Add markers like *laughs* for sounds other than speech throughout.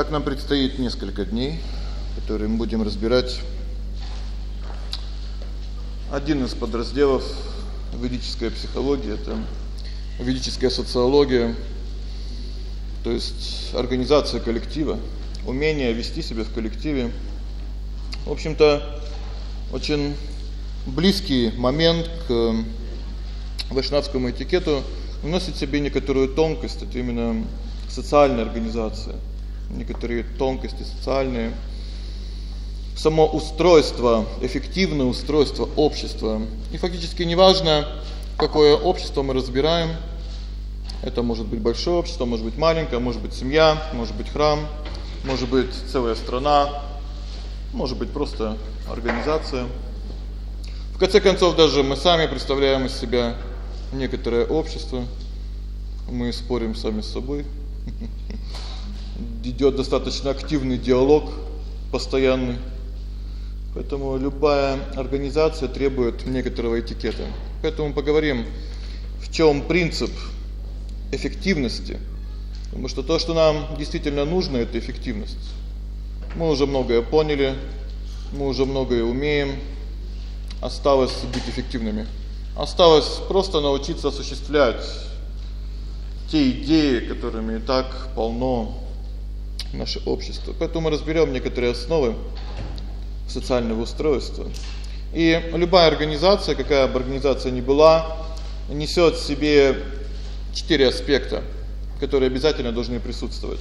Так нам предстоит несколько дней, которые мы будем разбирать один из подразделов ведической психологии это ведическая социология, то есть организация коллектива, умение вести себя в коллективе. В общем-то, очень близкий момент к вайшнавскому этикету вносит в себе некоторую тонкость, это именно социальная организация некоторые тонкости социальные, само устройство, эффективное устройство общества. И фактически неважно, какое общество мы разбираем. Это может быть большое общество, может быть маленькое, может быть семья, может быть храм, может быть целая страна, может быть просто организация. В конце концов даже мы сами представляем из себя некоторое общество. Мы спорим сами с собой. *laughs* идёт достаточно активный диалог постоянный. Поэтому любая организация требует некоторого этикета. Поэтому поговорим, в чём принцип эффективности. Потому что то, что нам действительно нужно это эффективность. Мы уже многое поняли, мы уже многое умеем. Осталось быть эффективными. Осталось просто научиться осуществлять те идеи, которыми и так полно наше общество. Поэтому мы разберём некоторые основы социального устройства. И любая организация, какая бы организация ни была, несёт в себе четыре аспекта, которые обязательно должны присутствовать.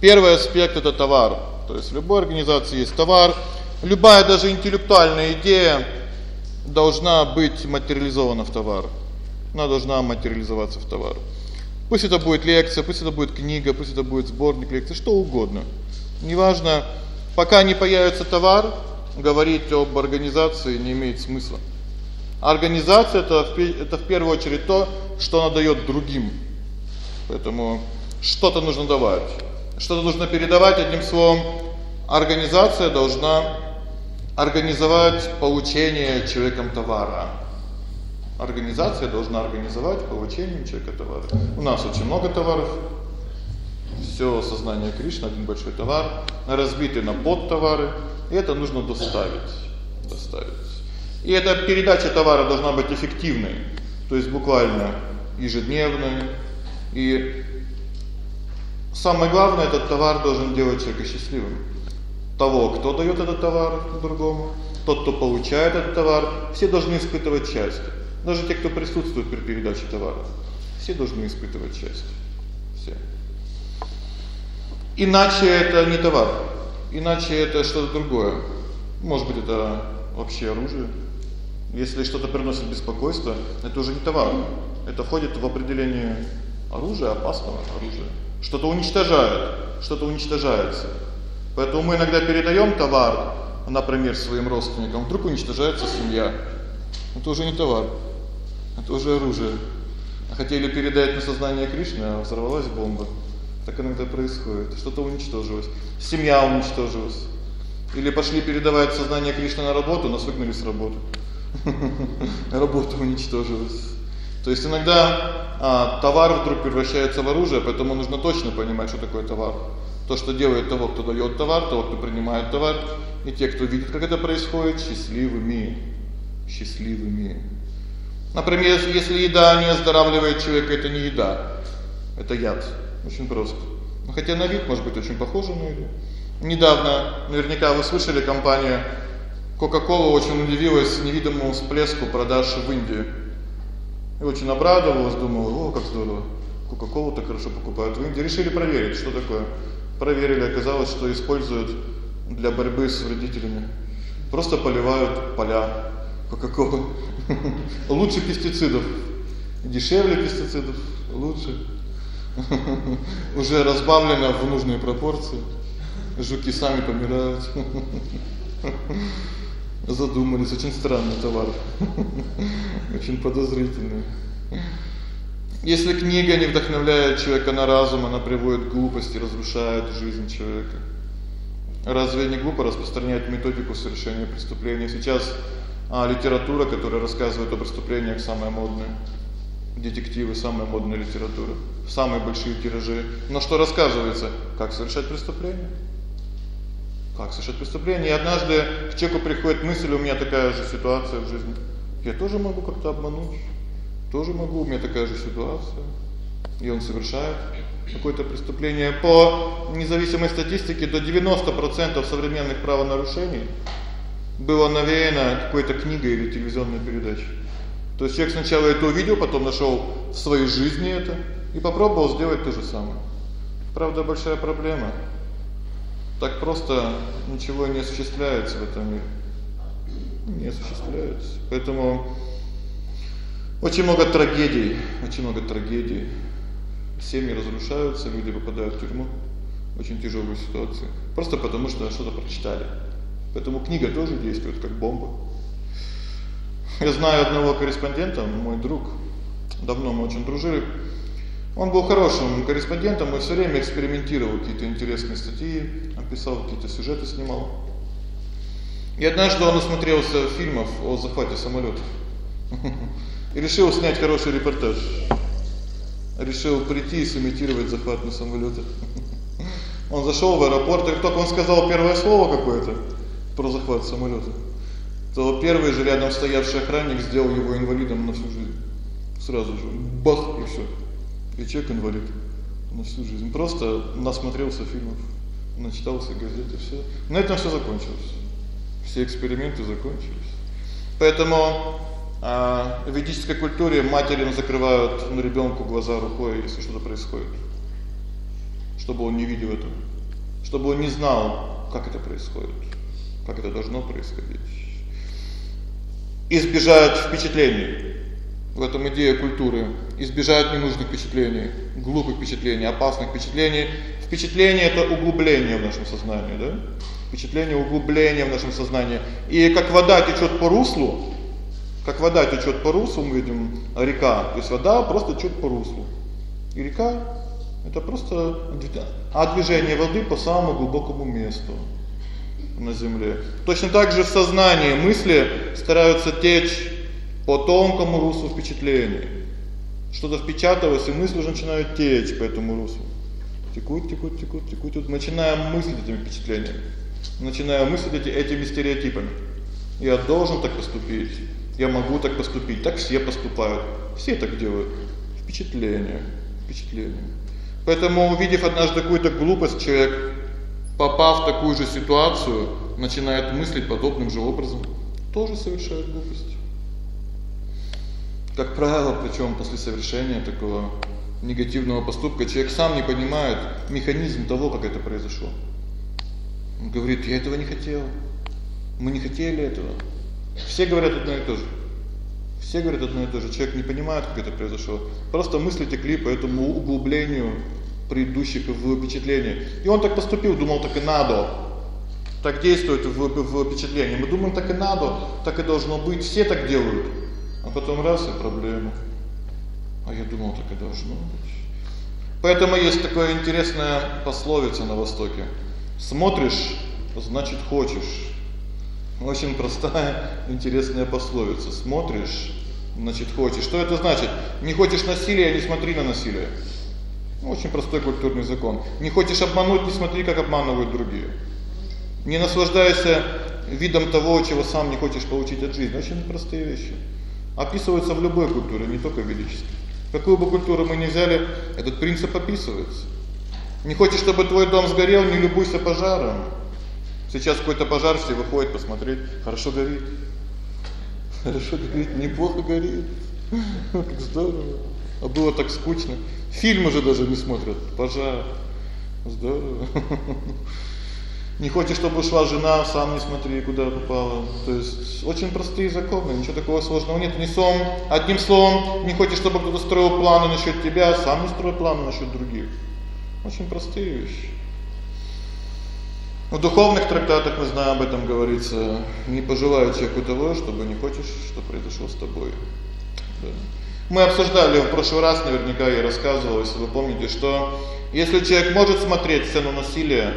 Первый аспект это товар. То есть в любой организации есть товар. Любая даже интеллектуальная идея должна быть материализована в товар. Она должна материализоваться в товар. Пусть это будет лекция, пусть это будет книга, пусть это будет сборник лекций, что угодно. Неважно, пока не появится товар, говорить об организации не имеет смысла. Организация это это в первую очередь то, что она даёт другим. Поэтому что-то нужно давать. Что-то нужно передавать одним словом. Организация должна организовать получение человеком товара организация должна организовать получение человека товара. У нас очень много товаров. Всё сознание Кришны один большой товар, разбитый на подтовары, и это нужно доставить, доставить. И эта передача товара должна быть эффективной, то есть буквально ежедневной. И самое главное этот товар должен делать человека счастливым. Того, кто даёт этот товар другому, тот, кто получает этот товар, все должны испытывать счастье. Даже те, кто присутствует при передаче товара, все должны испытывать счастье. Все. Иначе это не товар. Иначе это что-то другое. Может быть, это вообще оружие. Если что-то приносит беспокойство, это уже не товар. Это входит в определение оружия, опасного оружия. Что-то уничтожает, что-то уничтожается. Поэтому мы иногда передаём товар, например, своим родственникам, вдруг уничтожается семья. Это уже не товар. Это уже оружие. А хотели передать на сознание Кришны, а взорвалась бомба. Так иногда происходит. Что-то уничтожилось. Семья уничтожилась. Или пошли передавать сознание Кришны на работу, нас выгнали с работы. *laughs* Работа уничтожилась. То есть иногда а, товар вдруг превращается в оружие, поэтому нужно точно понимать, что такое товар. То, что делает того, кто даёт товар, того, кто принимает товар, и те, кто видит, как это происходит, счастливыми. Счастливыми. Например, если еда не оздоравливает человека, это не еда. Это яд. Очень просто. Ну хотя на вид может быть очень похоже на еду. Недавно, наверняка вы слышали, компания Coca-Cola очень удивилась невидимому всплеску продаж в Индии. И очень обрадовалась, думала: "О, как здорово. Coca-Cola так хорошо покупают в Индии". Решили проверить, что такое. Проверили, оказалось, что используют для борьбы с вредителями. Просто поливают поля Coca-Cola. *laughs* Лучше пестицидов. Дешевле пестицидов, лучше. *laughs* Уже разбавлено в нужной пропорции. Жуки сами помирают. *laughs* Задумались, очень странный товар. Очень подозрительный. Если книга не вдохновляет человека на разум, она приводит к глупости, разрушает жизнь человека. Разве не глупо распространять методику совершения преступления? Сейчас а литература, которая рассказывает о преступлениях, самая модная. детективы, самая модная литература, самые большие тиражи. Но что рассказывается, как совершать преступление? Как совершать преступление? И однажды к человеку приходит мысль: "У меня такая же ситуация в жизни. Я тоже могу как-то обмануть. Тоже могу, у меня такая же ситуация". И он совершает какое-то преступление. По независимой статистике до 90% современных правонарушений было навеяно какой-то книгой или телевизионной передачей. То есть человек сначала это увидел, потом нашёл в своей жизни это и попробовал сделать то же самое. Правда, большая проблема. Так просто ничего не осуществляется в этом мире. Не осуществляется. Поэтому очень много трагедий, очень много трагедий. Семьи разрушаются, люди попадают в тюрьму. Очень тяжёлые ситуации. Просто потому что что-то прочитали. Поэтому книга тоже действует как бомба. Я знаю одного корреспондента, мой друг. Давно мы очень дружили. Он был хорошим корреспондентом и всё время экспериментировал, какие-то интересные статьи, описал какие-то сюжеты снимал. И однажды он насмотрелся фильмов о захвате самолётов. *laughs* И решил снять хороший репортаж. Решил прийти и сымитировать захват на самолёте. *laughs* Он зашёл в аэропорт, и только он сказал первое слово какое-то про захват самолёта, то первый же рядом стоявший охранник сделал его инвалидом на всю жизнь. Сразу же бах и всё. И человек инвалид на всю жизнь. Просто насмотрелся фильмов, начитался газет и всё. На этом всё закончилось. Все эксперименты закончились. Поэтому а в ведической культуре матери закрывают на ребёнку глаза рукой, если что-то происходит. Чтобы он не видел этого. Чтобы он не знал, как это происходит как это должно происходить. Избежать впечатлений. В этом идея культуры избежать ненужных впечатлений, глупых впечатлений, опасных впечатлений. Впечатление это углубление в нашем сознании, да? Впечатление углубление в нашем сознании. И как вода течёт по руслу, как вода течёт по руслу, мы видим река, то есть вода просто течёт по руслу. И река это просто а движение воды по самому глубокому месту на земле. Точно так же в сознании мысли стараются течь по тонкому руслу впечатлений. Что-то впечаталось, и мысли уже начинают течь по этому руслу. Текут, текут, текут, текут, вот начинаем мыслить этими впечатлениями. Начинаем мыслить эти этими стереотипами. Я должен так поступить. Я могу так поступить. Так все поступают. Все так делают. Впечатление, впечатление. Поэтому, увидев однажды какую-то глупость, человек попав в такую же ситуацию, начинает мыслить подобным же образом, тоже совершает глупость. Как правило, причём после совершения такого негативного поступка человек сам не понимает механизм того, как это произошло. Он говорит: "Я этого не хотел. Мы не хотели этого". Все говорят одно и то же. Все говорят одно и то же. Человек не понимает, как это произошло. Просто мысли текли по этому углублению предыдущих в впечатление. И он так поступил, думал, так и надо. Так действует в впечатлении. Мы думаем, так и надо, так и должно быть, все так делают. А потом раз и проблема. А я думал, так и должно быть. Поэтому есть такая интересная пословица на востоке. Смотришь, значит хочешь. Очень простая, интересная пословица. Смотришь, значит хочешь. Что это значит? Не хочешь насилия, не смотри на насилие. Очень простой культурный закон. Не хочешь обмануть, не смотри, как обманывают другие. Не наслаждайся видом того, чего сам не хочешь получить от жизни. Очень простые вещи. Описываются в любой культуре, не только в ведической. Какую бы культуру мы ни взяли, этот принцип описывается. Не хочешь, чтобы твой дом сгорел, не любуйся пожаром. Сейчас какой-то пожар, все выходят посмотреть, хорошо горит. Хорошо горит, неплохо горит. *laughs* Как здорово. А было так скучно. Фильм уже даже не смотрят. Пожар. Здорово. Не хочешь, чтобы ушла жена, сам не смотри, куда попала. То есть очень простые законы, ничего такого сложного нет. Не сон, одним словом, не хочешь, чтобы кто-то строил планы насчёт тебя, сам не строй планы насчёт других. Очень простые вещи. В духовных трактатах мы знаем об этом говорится: не пожелай человеку того, чтобы не хочешь, что произошло с тобой. Да. Мы обсуждали в прошлый раз, наверняка я рассказывал, если вы помните, что если человек может смотреть сцену насилия,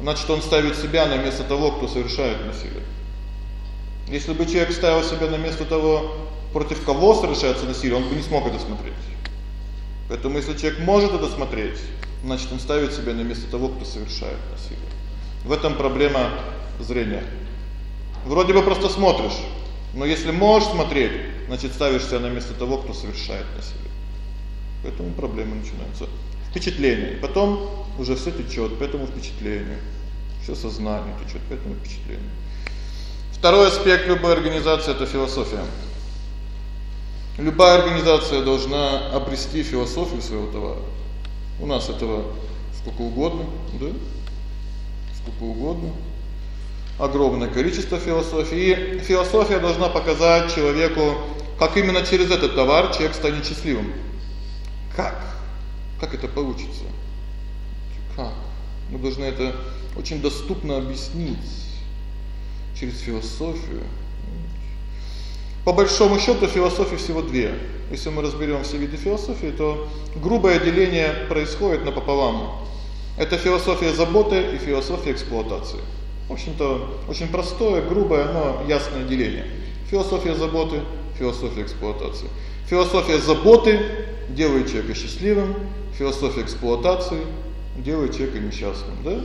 значит, он ставит себя на место того, кто совершает насилие. Если бы человек ставил себя на место того, против кого совершается насилие, он бы не смог это смотреть. Поэтому если человек может это смотреть, значит, он ставит себя на место того, кто совершает насилие. В этом проблема зрения. Вроде бы просто смотришь, но если можешь смотреть, значит, ставишь себя на место того, кто совершает насилие. Поэтому проблемы начинаются. Впечатление. И потом уже всё течёт по этому впечатлению. Всё сознание течёт по этому впечатлению. Второй аспект любой организации это философия. Любая организация должна обрести философию своего товара. У нас этого сколько угодно, да? Сколько угодно. Огромное количество философии. И философия должна показать человеку, как именно через этот товар человек станет счастливым. Как? Как это получится? Как? Мы должны это очень доступно объяснить через философию. По большому счёту философии всего две. Если мы разберём все виды философии, то грубое деление происходит напополам. Это философия заботы и философия эксплуатации. В общем-то, очень простое, грубое, но ясное деление. Философия заботы, философия эксплуатации. Философия заботы делает человека счастливым, философия эксплуатации делает человека несчастным, да?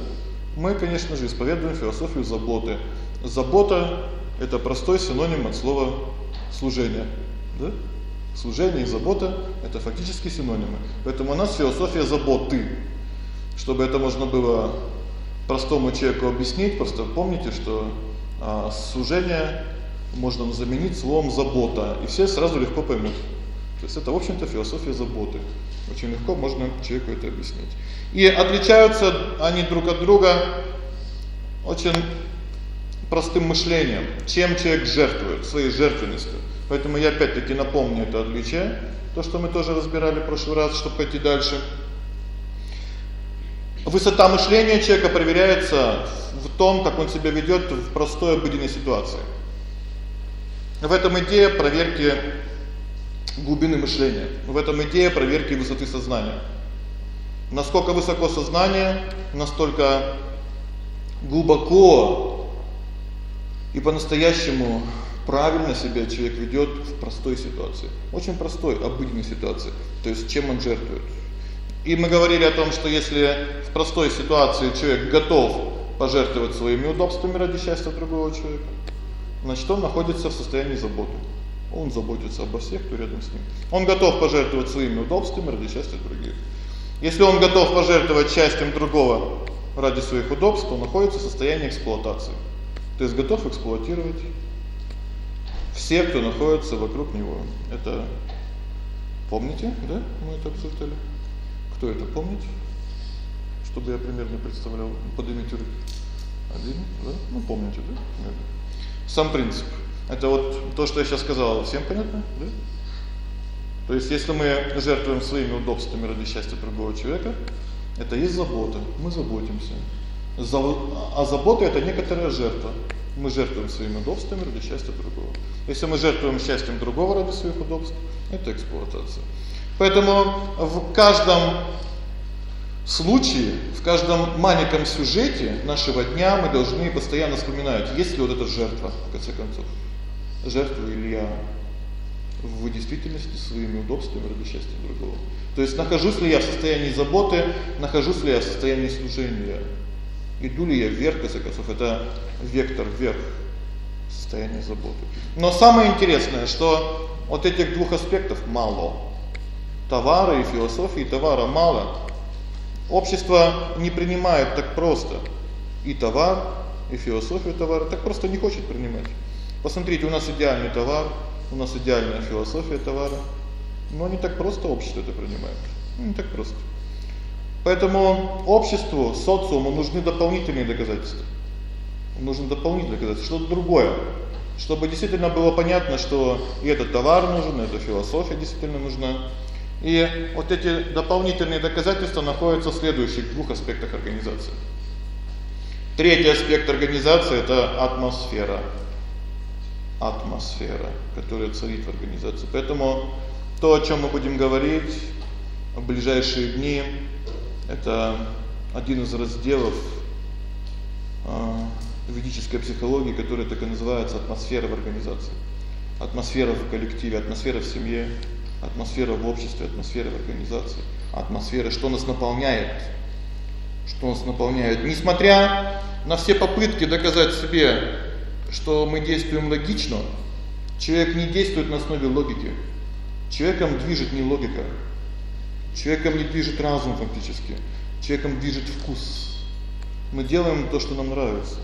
Мы, конечно же, исповедуем философию заботы. Забота это простой синоним от слова служение, да? Служение и забота это фактически синонимы. Поэтому у нас философия заботы. Чтобы это можно было простому человеку объяснить, просто помните, что а служение можно заменить словом забота, и все сразу легко поймут. То есть это, в общем-то, философия заботы. Очень легко можно человеку это объяснить. И отличаются они друг от друга очень простым мышлением. Чем человек жертвует своей жертвенностью. Поэтому я опять-таки напомню это отличие, то, что мы тоже разбирали в прошлый раз, чтобы пойти дальше. Высота мышления человека проверяется в том, как он себя ведёт в простой обыденной ситуации. В этом идея проверки глубины мышления. В этом идея проверки высоты сознания. Насколько высоко сознание, настолько глубоко и по-настоящему правильно себя человек ведёт в простой ситуации. Очень простой, обыденной ситуации. То есть чем он жертвует. И мы говорили о том, что если в простой ситуации человек готов пожертвовать своими удобствами ради счастья другого человека, значит, он находится в состоянии заботы. Он заботится обо всех, кто рядом с ним. Он готов пожертвовать своими удобствами ради счастья других. Если он готов пожертвовать счастьем другого ради своих удобств, он находится в состоянии эксплуатации. То есть готов эксплуатировать все, кто находится вокруг него. Это помните, да? Мы это обсуждали. Кто это помнит? Чтобы я примерно представлял, поднимите руки. Один, да? Ну, помните, да? Сам принцип. Это вот то, что я сейчас сказал, всем понятно, да? То есть если мы жертвуем своими удобствами ради счастья другого человека, это есть забота. Мы заботимся. А забота это некоторая жертва. Мы жертвуем своими удобствами ради счастья другого. Если мы жертвуем счастьем другого ради своих удобств, это эксплуатация. Поэтому в каждом случае, в каждом маленьком сюжете нашего дня мы должны постоянно вспоминать, есть ли вот эта жертва в конце концов. Жертвую ли я в действительности своими удобствами ради счастья другого. То есть нахожусь ли я в состоянии заботы, нахожусь ли я в состоянии служения. Иду ли я вверх, в конце концов, это вектор вверх состояние заботы. Но самое интересное, что вот этих двух аспектов мало. Товара и философии товара мало. Общество не принимает так просто и товар, и философию товара, так просто не хочет принимать. Посмотрите, у нас идеальный товар, у нас идеальная философия товара, но не так просто общество это принимает. Ну, не так просто. Поэтому обществу, социуму нужны дополнительные доказательства. Нужно дополнительные доказательства, что-то другое. Чтобы действительно было понятно, что и этот товар нужен, и эта философия действительно нужна. И вот эти дополнительные доказательства находятся в следующих двух аспектах организации. Третий аспект организации это атмосфера атмосфера, которая царит в организации. Поэтому то, о чём мы будем говорить в ближайшие дни, это один из разделов э ведической психологии, который так и называется атмосфера в организации. атмосфера в коллективе, атмосфера в семье, атмосфера в обществе, атмосфера в организации, атмосфера, что нас наполняет. Что нас наполняет, несмотря на все попытки доказать себе, что мы действуем логично, человек не действует на основе логики. Человеком движет не логика. Человеком не движет разум фактически. Человеком движет вкус. Мы делаем то, что нам нравится.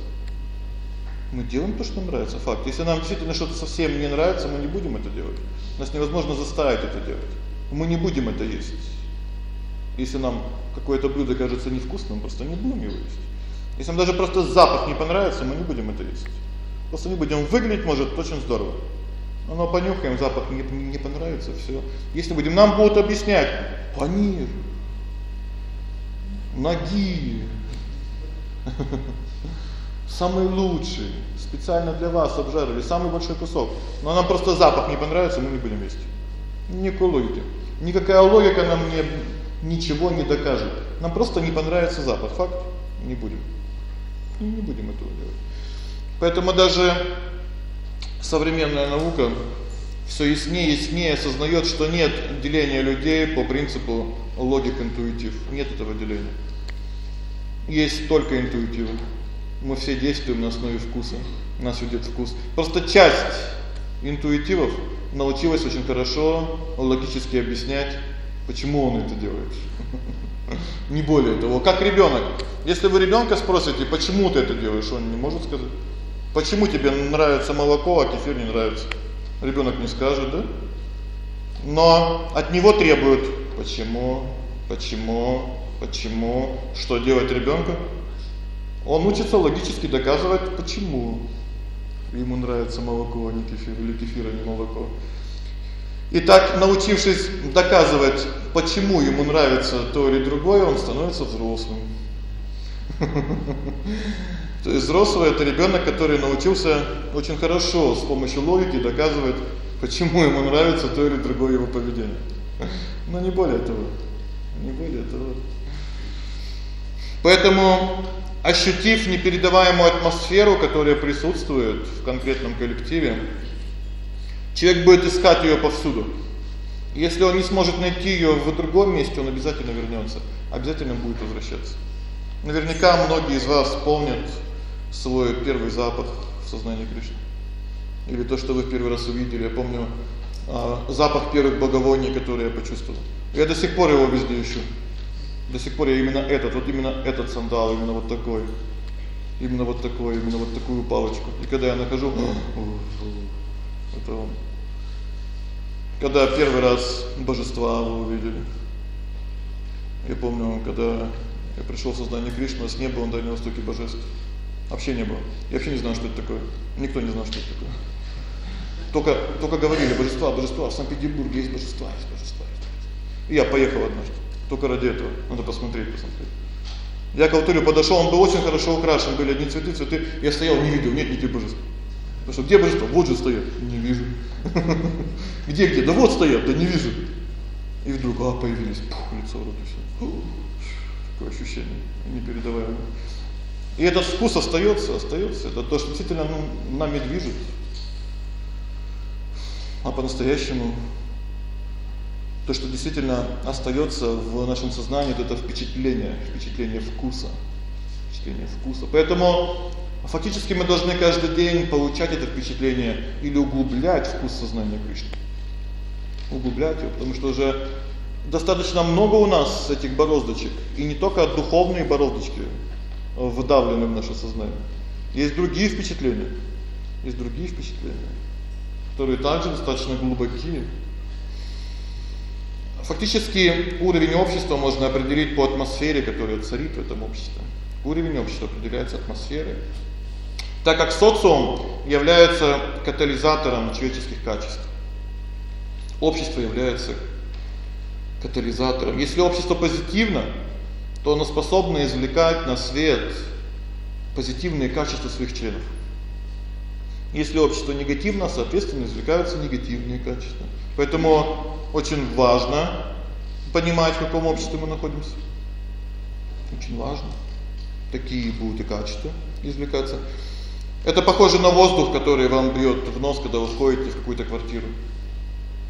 Мы делаем то, что нравится, факт. Если нам действительно что-то совсем не нравится, мы не будем это делать. Нас невозможно заставить это делать. Мы не будем это есть. Если нам какое-то блюдо кажется невкусным, просто не будем его есть. Если нам даже просто запах не понравится, мы не будем это есть. Просто не будем выглядеть может очень здорово. Но понюхаем, запах не не понравится, всё. Если будем нам будут объяснять: "Панир, ноги, *laughs* самый лучший, специально для вас обжарили, самый большой кусок". Но нам просто запах не понравится, мы не будем есть. Никакой логики. Никакая логика нам не ничего не докажет. Нам просто не понравится запах, факт. Не будем. И не будем этого делать. Поэтому даже современная наука всё яснее и яснее осознаёт, что нет деления людей по принципу логик интуитив. Нет этого деления. Есть только интуитивы. Мы все действуем на основе вкуса. Нас ведёт вкус. Просто часть интуитивов научилась очень хорошо логически объяснять, почему он это делает. *laughs* Не более того, как ребёнок. Если вы ребёнка спросите: "Почему ты это делаешь?" Он не может сказать. Почему тебе нравится молоко, а кефир не нравится? Ребёнок не скажет, да? Но от него требуют: "Почему? Почему? Почему?" Что делать ребёнку? Он учится логически доказывать, почему ему нравится молоко, а не кефир, или кефир, а не молоко. Так, научившись доказывать, почему ему нравится то или другое, он становится взрослым. *laughs* То есть взрослый это ребёнок, который научился очень хорошо с помощью логики доказывать, почему ему нравится то или другое его поведение. Но не более того. Не более того. Поэтому ощутив непередаваемую атмосферу, которая присутствует в конкретном коллективе, человек будет искать её повсюду. Если он не сможет найти её в другом месте, он обязательно вернётся, обязательно будет возвращаться. Наверняка многие из вас помнят свой первый запах в сознании Кришны. Или то, что вы в первый раз увидели. Я помню а, запах первых благовоний, которые я почувствовал. Я до сих пор его везде ищу. До сих пор я именно этот, вот именно этот сандал, именно вот такой. Именно вот такой, именно вот такую палочку. И когда я нахожу, это. Когда первый раз божества вы увидели. Я помню, когда я пришёл в сознание Кришны, с неба он дальнего востоке божеств. Вообще не было. Я вообще не знал, что это такое. Никто не знал, что это такое. Только только говорили божества, божества, в Санкт-Петербурге есть божества, есть божества. И я поехал однажды. Только ради этого. Надо посмотреть, посмотреть. Я к алтарю подошёл, он был очень хорошо украшен, были одни цветы, цветы. Я стоял, не видел, нет никаких божеств. Потому что где божества? Вот же стоят. Не вижу. *laughs* Где где? Да вот стоят, да не вижу. И вдруг а появились, пух, лицо вроде всё. Такое ощущение непередаваемое. И этот вкус остаётся, остаётся. Это то, что действительно ну, нами движет. А по-настоящему то, что действительно остаётся в нашем сознании, это впечатление, впечатление вкуса. Впечатление вкуса. Поэтому фактически мы должны каждый день получать это впечатление или углублять вкус сознания Кришны. Углублять его, потому что уже достаточно много у нас этих бороздочек, и не только духовные бороздочки вдавлены в наше сознание. Есть другие впечатления. Есть другие впечатления, которые также достаточно глубокие. Фактически уровень общества можно определить по атмосфере, которая царит в этом обществе. Уровень общества определяется атмосферой. Так как социум является катализатором человеческих качеств. Общество является катализатором. Если общество позитивно, то оно способно извлекать на свет позитивные качества своих членов. Если общество негативно, соответственно, извлекаются негативные качества. Поэтому очень важно понимать, в каком обществе мы находимся. Очень важно. Такие будут и качества извлекаться. Это похоже на воздух, который вам бьёт в нос, когда вы входите в какую-то квартиру.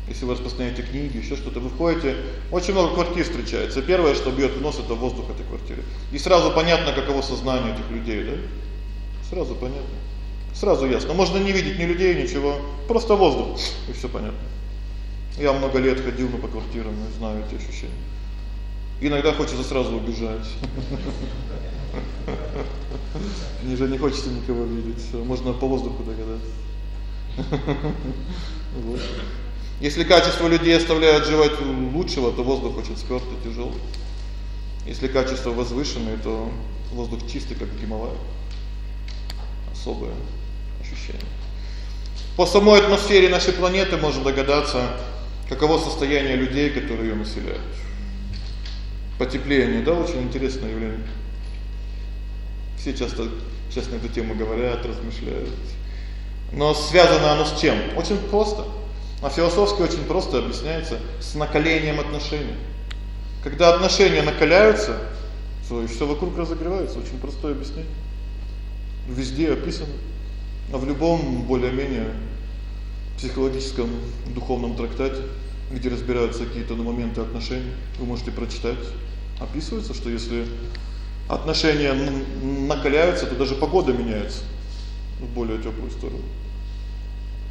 Если вы распространяете книги, ещё что-то, вы входите, очень много квартир встречается. Первое, что бьёт в нос это воздух этой квартиры. И сразу понятно, каково сознание этих людей, да? Сразу понятно. Сразу ясно. Можно не видеть ни людей, ничего, просто воздух, и всё понятно. Я много лет ходил по квартирам, и знаю эти ощущения. Иногда хочется сразу убежать. Мне же не хочется никого видеть. Можно по воздуху догадаться. Вот. Если качество людей оставляет желать лучшего, то воздух очень спёртый, тяжёлый. Если качество возвышенное, то воздух чистый, как Гималай. Особое ощущение. По самой атмосфере нашей планеты можно догадаться, каково состояние людей, которые её населяют. Потепление, да, очень интересное явление. Все часто сейчас на эту тему говорят, размышляют. Но связано оно с чем? Очень просто. А философски очень просто объясняется с накалением отношений. Когда отношения накаляются, то всё вокруг разогревается, очень простое объяснение. Везде описано. А в любом более-менее психологическом духовном трактате, где разбираются какие-то моменты отношений, вы можете прочитать. Описывается, что если отношения накаляются, то даже погода меняется в более тёплую сторону.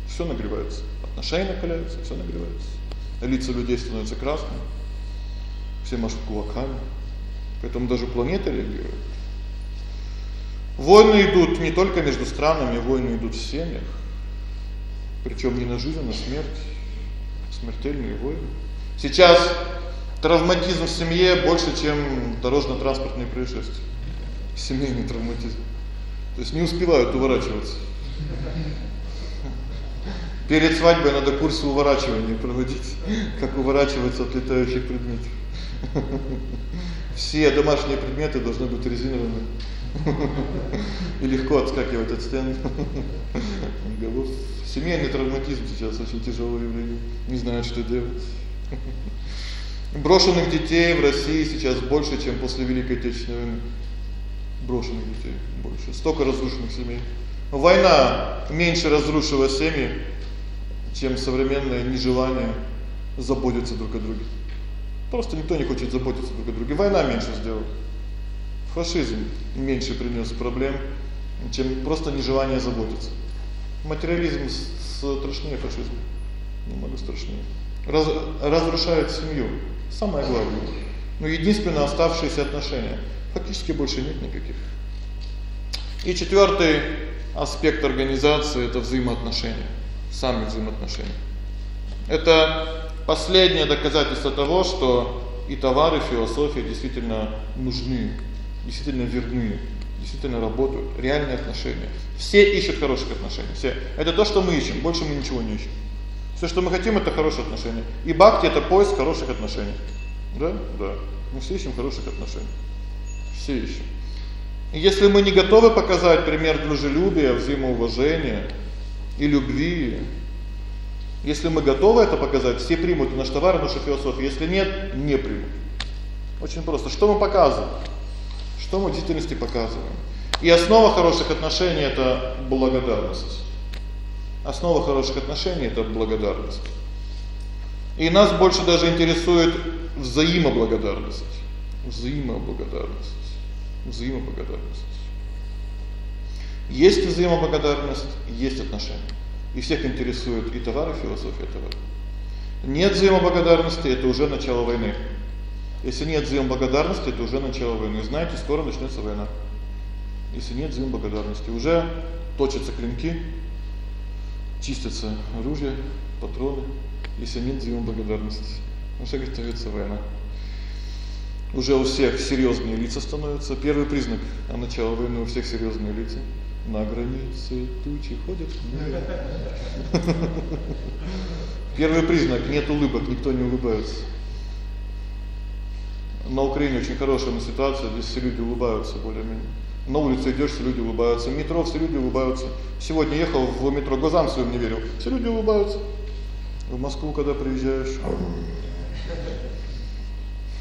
Всё нагревается. Отношения накаляются, всё нагревается. Лица людей становятся красными. Все машут кулаками. Поэтому даже планета реагирует. Войны идут не только между странами, войны идут в семьях. Причём не на жизнь, а на смерть. Смертельные войны. Сейчас травматизм в семье больше, чем дорожно-транспортные происшествия. Семейный травматизм. То есть не успевают уворачиваться. Перед свадьбой надо курсы уворачивания проводить, как уворачиваться от летающих предметов. Все домашние предметы должны быть резиновыми. *laughs* И легко отскакивать от стен. *laughs* Голов. Семейный травматизм сейчас очень тяжёлое явление. Не знают, что делать. *laughs* Брошенных детей в России сейчас больше, чем после Великой Отечественной войны. Брошенных детей больше. Столько разрушенных семей. Война меньше разрушила семьи, чем современное нежелание заботиться друг о друге. Просто никто не хочет заботиться друг о друге. Война меньше сделала. Фашизм меньше принёс проблем, чем просто нежелание заботиться. Материализм страшнее фашизма. Намного страшнее. Раз, разрушает семью. Самое главное. Но единственное оставшиеся отношения. Фактически больше нет никаких. И четвёртый аспект организации это взаимоотношения, сами взаимоотношения. Это последнее доказательство того, что и товары, философия действительно нужны, действительно верны, действительно работают, реальные отношения. Все ищут хороших отношений, все. Это то, что мы ищем, больше мы ничего не ищем. Всё, что мы хотим это хорошие отношения. И бхакти это поиск хороших отношений. Да? Да. Мы все ищем хороших отношений. Все ищем. И если мы не готовы показать пример дружелюбия, взаимоуважения и любви, если мы готовы это показать, все примут наш товар, нашу философию. Если нет, не примут. Очень просто. Что мы показываем? Что мы в действительности показываем? И основа хороших отношений это благодарность. Основа хороших отношений это благодарность. И нас больше даже интересует взаимоблагодарность. Взаимоблагодарность. Взаимоблагодарность. Есть взаимоблагодарность, есть отношения. И всех интересует и товар, и философия товара. Нет взаимоблагодарности это уже начало войны. Если нет взаимоблагодарности, это уже начало войны. Знаете, скоро начнётся война. Если нет взаимоблагодарности, уже точатся клинки, чистятся оружие, патроны, если нет взаимоблагодарности. Уже готовится война. Уже у всех серьёзные лица становятся. Первый признак а начала войны у всех серьёзные лица. На границе тучи ходят. *laughs* Первый признак нет улыбок, никто не улыбается. На Украине очень хорошая ситуация, здесь все люди улыбаются более-менее. На улице идёшь, все люди улыбаются. В метро все люди улыбаются. Сегодня ехал в метро, глазам своим не верил. Все люди улыбаются. В Москву когда приезжаешь,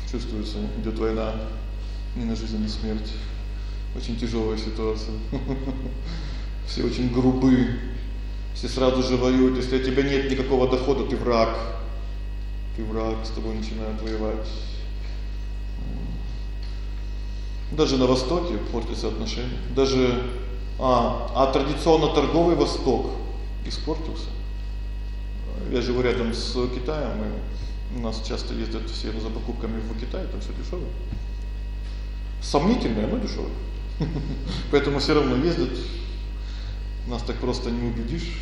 чувствуется, идёт война, не на жизнь, а на смерть. Очень тяжёлая ситуация. *laughs* Все очень грубы. Все сразу же воюют. Если у тебя нет никакого дохода, ты враг. Ты враг, с тобой начинают воевать. Даже на востоке портятся отношения. Даже а, а традиционно торговый Восток испортился. Я живу рядом с Китаем, и у нас часто ездят все за покупками в Китай, там всё дешёво. Сомнительное, но дешёво. *laughs* Поэтому все равно ездят. Нас так просто не убедишь.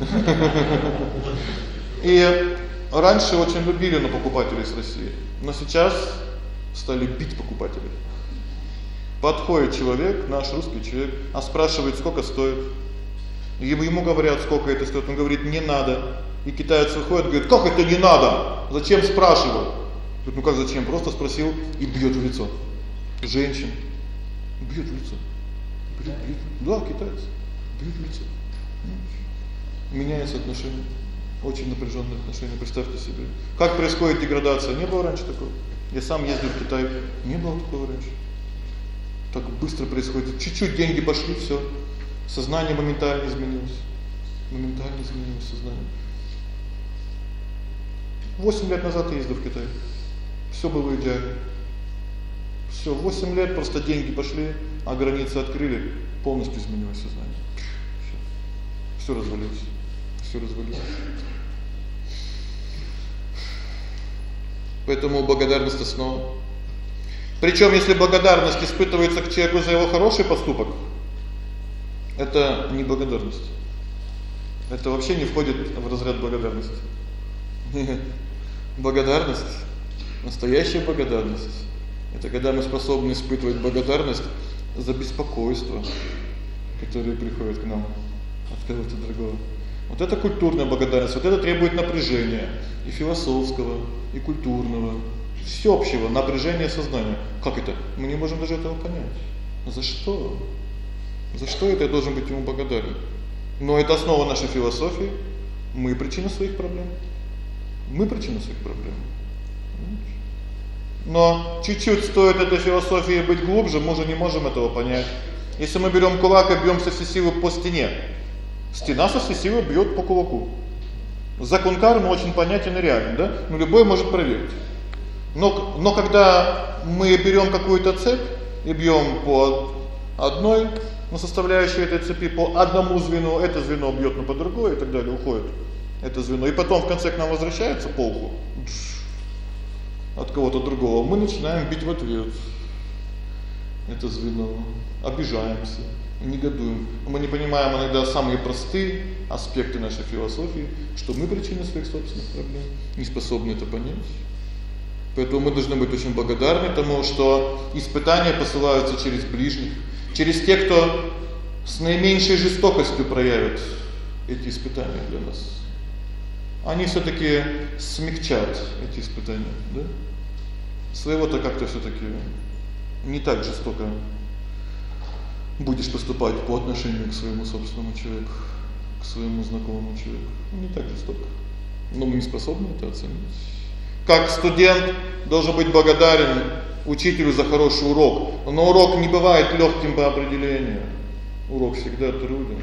*laughs* И раньше очень любили на покупателей с России, но сейчас стали бить покупателей. Подходит человек, наш русский человек, а спрашивает, сколько стоит. И ему говорят, сколько это стоит. Он говорит: "Не надо". И китаец выходит, говорит: "Как это не надо? Зачем спрашивал?" Тут ну как зачем? Просто спросил и бьет в лицо. Женщин бьет в лицо. Бьет, бьет. Да, китаец. Бьет в лицо. Меняется отношение. Очень напряженные отношения, представьте себе. Как происходит деградация? Не было раньше такого. Я сам ездил в Китай, не было такого раньше. Так быстро происходит. Чуть-чуть деньги пошли, всё. Сознание моментально изменилось. Моментально изменилось сознание. 8 лет назад я ездил в Китай. Всё было идеально. Всё, 8 лет просто деньги пошли, а границы открыли, полностью изменилось сознание. Всё. Всё развалилось. Всё развалилось. Поэтому благодарность основа. Причём если благодарность испытывается к человеку за его хороший поступок, это не благодарность. Это вообще не входит в разряд благодарности. Благодарность, настоящая благодарность это когда мы способны испытывать благодарность за беспокойство, которое приходит к нам от кого-то другого. Вот это культурная благодарность, вот это требует напряжения и философского, и культурного, всеобщего напряжения сознания. Как это? Мы не можем даже этого понять. За что? За что это я должен быть ему благодарен? Но это основа нашей философии. Мы причина своих проблем. Мы причина своих проблем. Но чуть-чуть стоит этой философии быть глубже, мы уже не можем этого понять. Если мы берём кулак и бьём со всей силы по стене, стена со всей силы бьёт по кулаку. Закон кармы очень понятен и реален, да? Ну любой может проверить. Но но когда мы берём какую-то цепь и бьём по одной, ну составляющей этой цепи по одному звену, это звено бьёт на по другое и так далее, уходит это звено. И потом в конце к нам возвращается по уху от кого-то другого. Мы начинаем бить в ответ. Это звено, обижаемся, негодуем. Мы не понимаем иногда самые простые аспекты нашей философии, что мы причина своих собственных проблем, не способны это понять. Поэтому мы должны быть очень благодарны тому, что испытания посылаются через ближних, через тех, кто с наименьшей жестокостью проявит эти испытания для нас. Они всё-таки смягчат эти испытания, да? Своего-то как-то всё-таки не так жестоко будешь поступать по отношению к своему собственному человеку, к своему знакомому человеку. Не так жестоко. Но мы не способны это оценить. Как студент должен быть благодарен учителю за хороший урок. Но урок не бывает лёгким по определению. Урок всегда труден.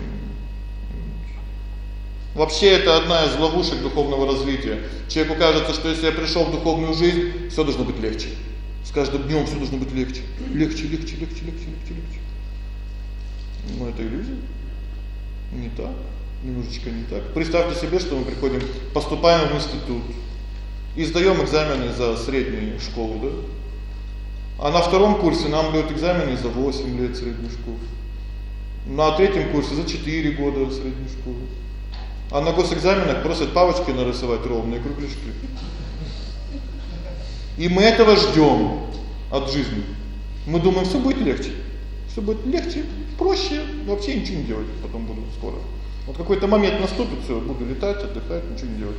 Вообще это одна из ловушек духовного развития. Человеку кажется, что если я пришёл в духовную жизнь, всё должно быть легче. С каждым днём всё должно быть легче. Легче, легче, легче, легче, легче, легче. Но это иллюзия. Не так. Немножечко не так. Представьте себе, что мы приходим, поступаем в институт и сдаём экзамены за среднюю школу, да? А на втором курсе нам дают экзамены за 8 лет средней школы. На третьем курсе за 4 года средней школы. А на госэкзаменах просят палочки нарисовать ровные кругляшки. И мы этого ждём от жизни. Мы думаем, всё будет легче. Всё будет легче, проще, вообще ничего не делать потом буду скоро. Вот какой-то момент наступит, всё, буду летать, отдыхать, ничего не делать.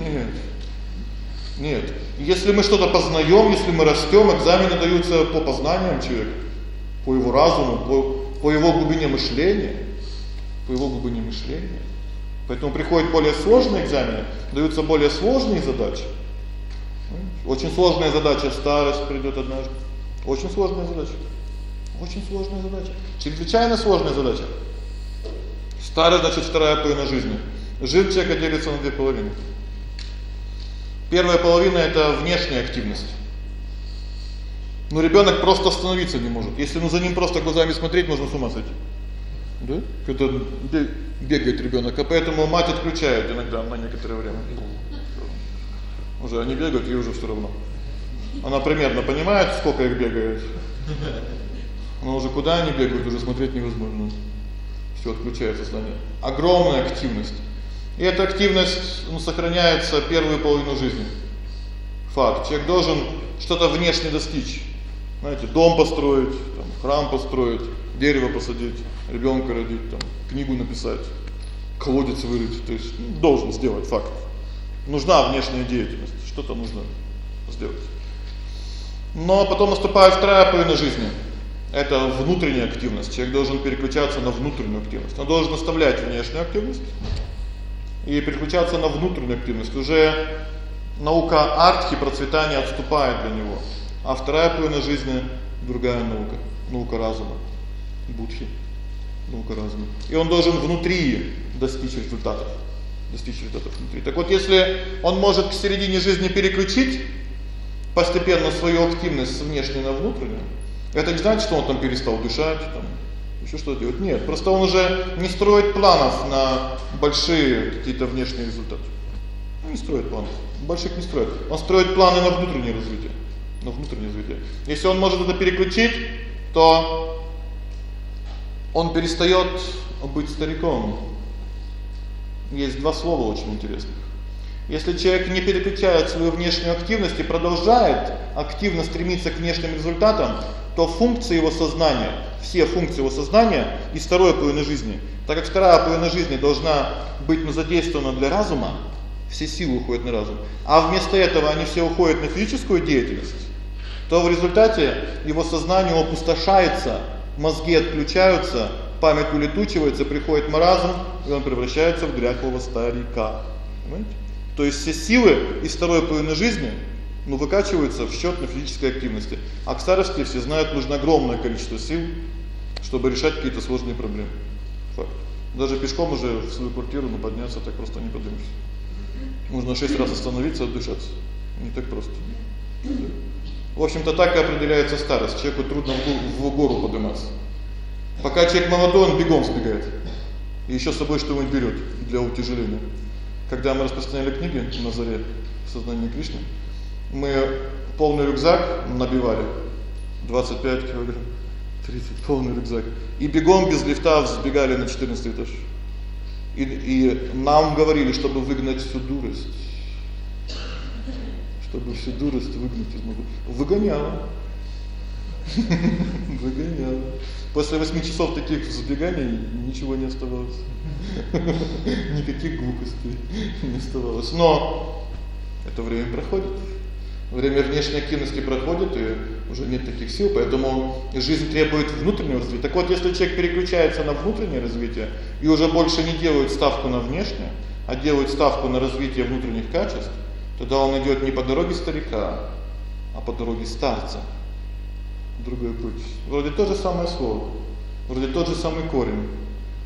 Нет. Нет. Если мы что-то познаём, если мы растём, экзамены даются по познаниям человека, по его разуму, по по его глубине мышления, по его глубине мышления. Поэтому приходят более сложные экзамены, даются более сложные задачи. Очень сложная задача старость придёт однажды. Очень сложная задача. Очень сложная задача. Чрезвычайно сложная задача. Старость значит вторая половина жизни. Жизнь человека делится на две половины. Первая половина это внешняя активность. Но ребёнок просто остановиться не может. Если ну за ним просто глазами смотреть, можно с ума сойти. Да? Когда бегает ребёнок, а поэтому мать отключает иногда на некоторое время. Уже они бегают, ей уже всё равно. Она примерно понимает, сколько их бегает. Но уже куда они бегают, уже смотреть невозможно. Всё отключается сознание. Огромная активность. И эта активность, ну, сохраняется первую половину жизни. Факт. Человек должен что-то внешне достичь. Знаете, дом построить, там, храм построить, дерево посадить, ребёнка родить, там, книгу написать, колодец вырыть, то есть ну, должен сделать факт. Нужна внешняя деятельность, что-то нужно сделать. Но потом наступает вторая половина жизни. Это внутренняя активность. Человек должен переключаться на внутреннюю активность. Он должен оставлять внешнюю активность и переключаться на внутреннюю активность. Уже наука артхи процветания отступает для него. А вторая половина жизни другая наука, наука разума, будхи, наука разума. И он должен внутри достичь результатов, достичь результатов внутри. Так вот, если он может к середине жизни переключить постепенно свою активность с внешней на внутреннюю, это не значит, что он там перестал дышать, там ещё что делать. Нет, просто он уже не строит планов на большие какие-то внешние результаты. Не строит планов. Больших не строит. Он строит планы на внутреннее развитие на внутреннее развитие. Если он может это переключить, то он перестаёт быть стариком. Есть два слова очень интересных. Если человек не переключает свою внешнюю активность и продолжает активно стремиться к внешним результатам, то функции его сознания, все функции его сознания и второй половины жизни, так как вторая половина жизни должна быть ну задействована для разума, все силы уходят на разум. А вместо этого они все уходят на физическую деятельность то в результате его сознание опустошается, мозги отключаются, память улетучивается, приходит маразм, и он превращается в дряхлого старика. Понимаете? То есть все силы из второй половины жизни ну выкачиваются в счёт на физической активности. А к старости все знают, нужно огромное количество сил, чтобы решать какие-то сложные проблемы. Факт. Даже пешком уже в свою квартиру ну подняться так просто не поднимешься. Нужно шесть раз остановиться, отдышаться. Не так просто. В общем-то так и определяется старость. Человеку трудно в гору подниматься. Пока человек молодой, он бегом сбегает. И ещё с собой что-нибудь берёт для утяжеления. Когда мы распространяли книги на заре сознания Кришны, мы полный рюкзак набивали 25 килограмм, 30 полный рюкзак. И бегом без лифта взбегали на 14 этаж. И и нам говорили, чтобы выгнать всю дурость чтобы всю дурость выгнать из мозга. Выгоняла. *laughs* Выгоняла. После 8 часов таких забеганий ничего не оставалось. *laughs* Никаких глупостей не оставалось. Но это время проходит. Время внешней активности проходит, и уже нет таких сил, поэтому жизнь требует внутреннего развития. Так вот, если человек переключается на внутреннее развитие и уже больше не делает ставку на внешнее, а делает ставку на развитие внутренних качеств, Тогда он идёт не по дороге старика, а по дороге старца. Другой путь. Вроде то же самое слово, вроде тот же самый корень,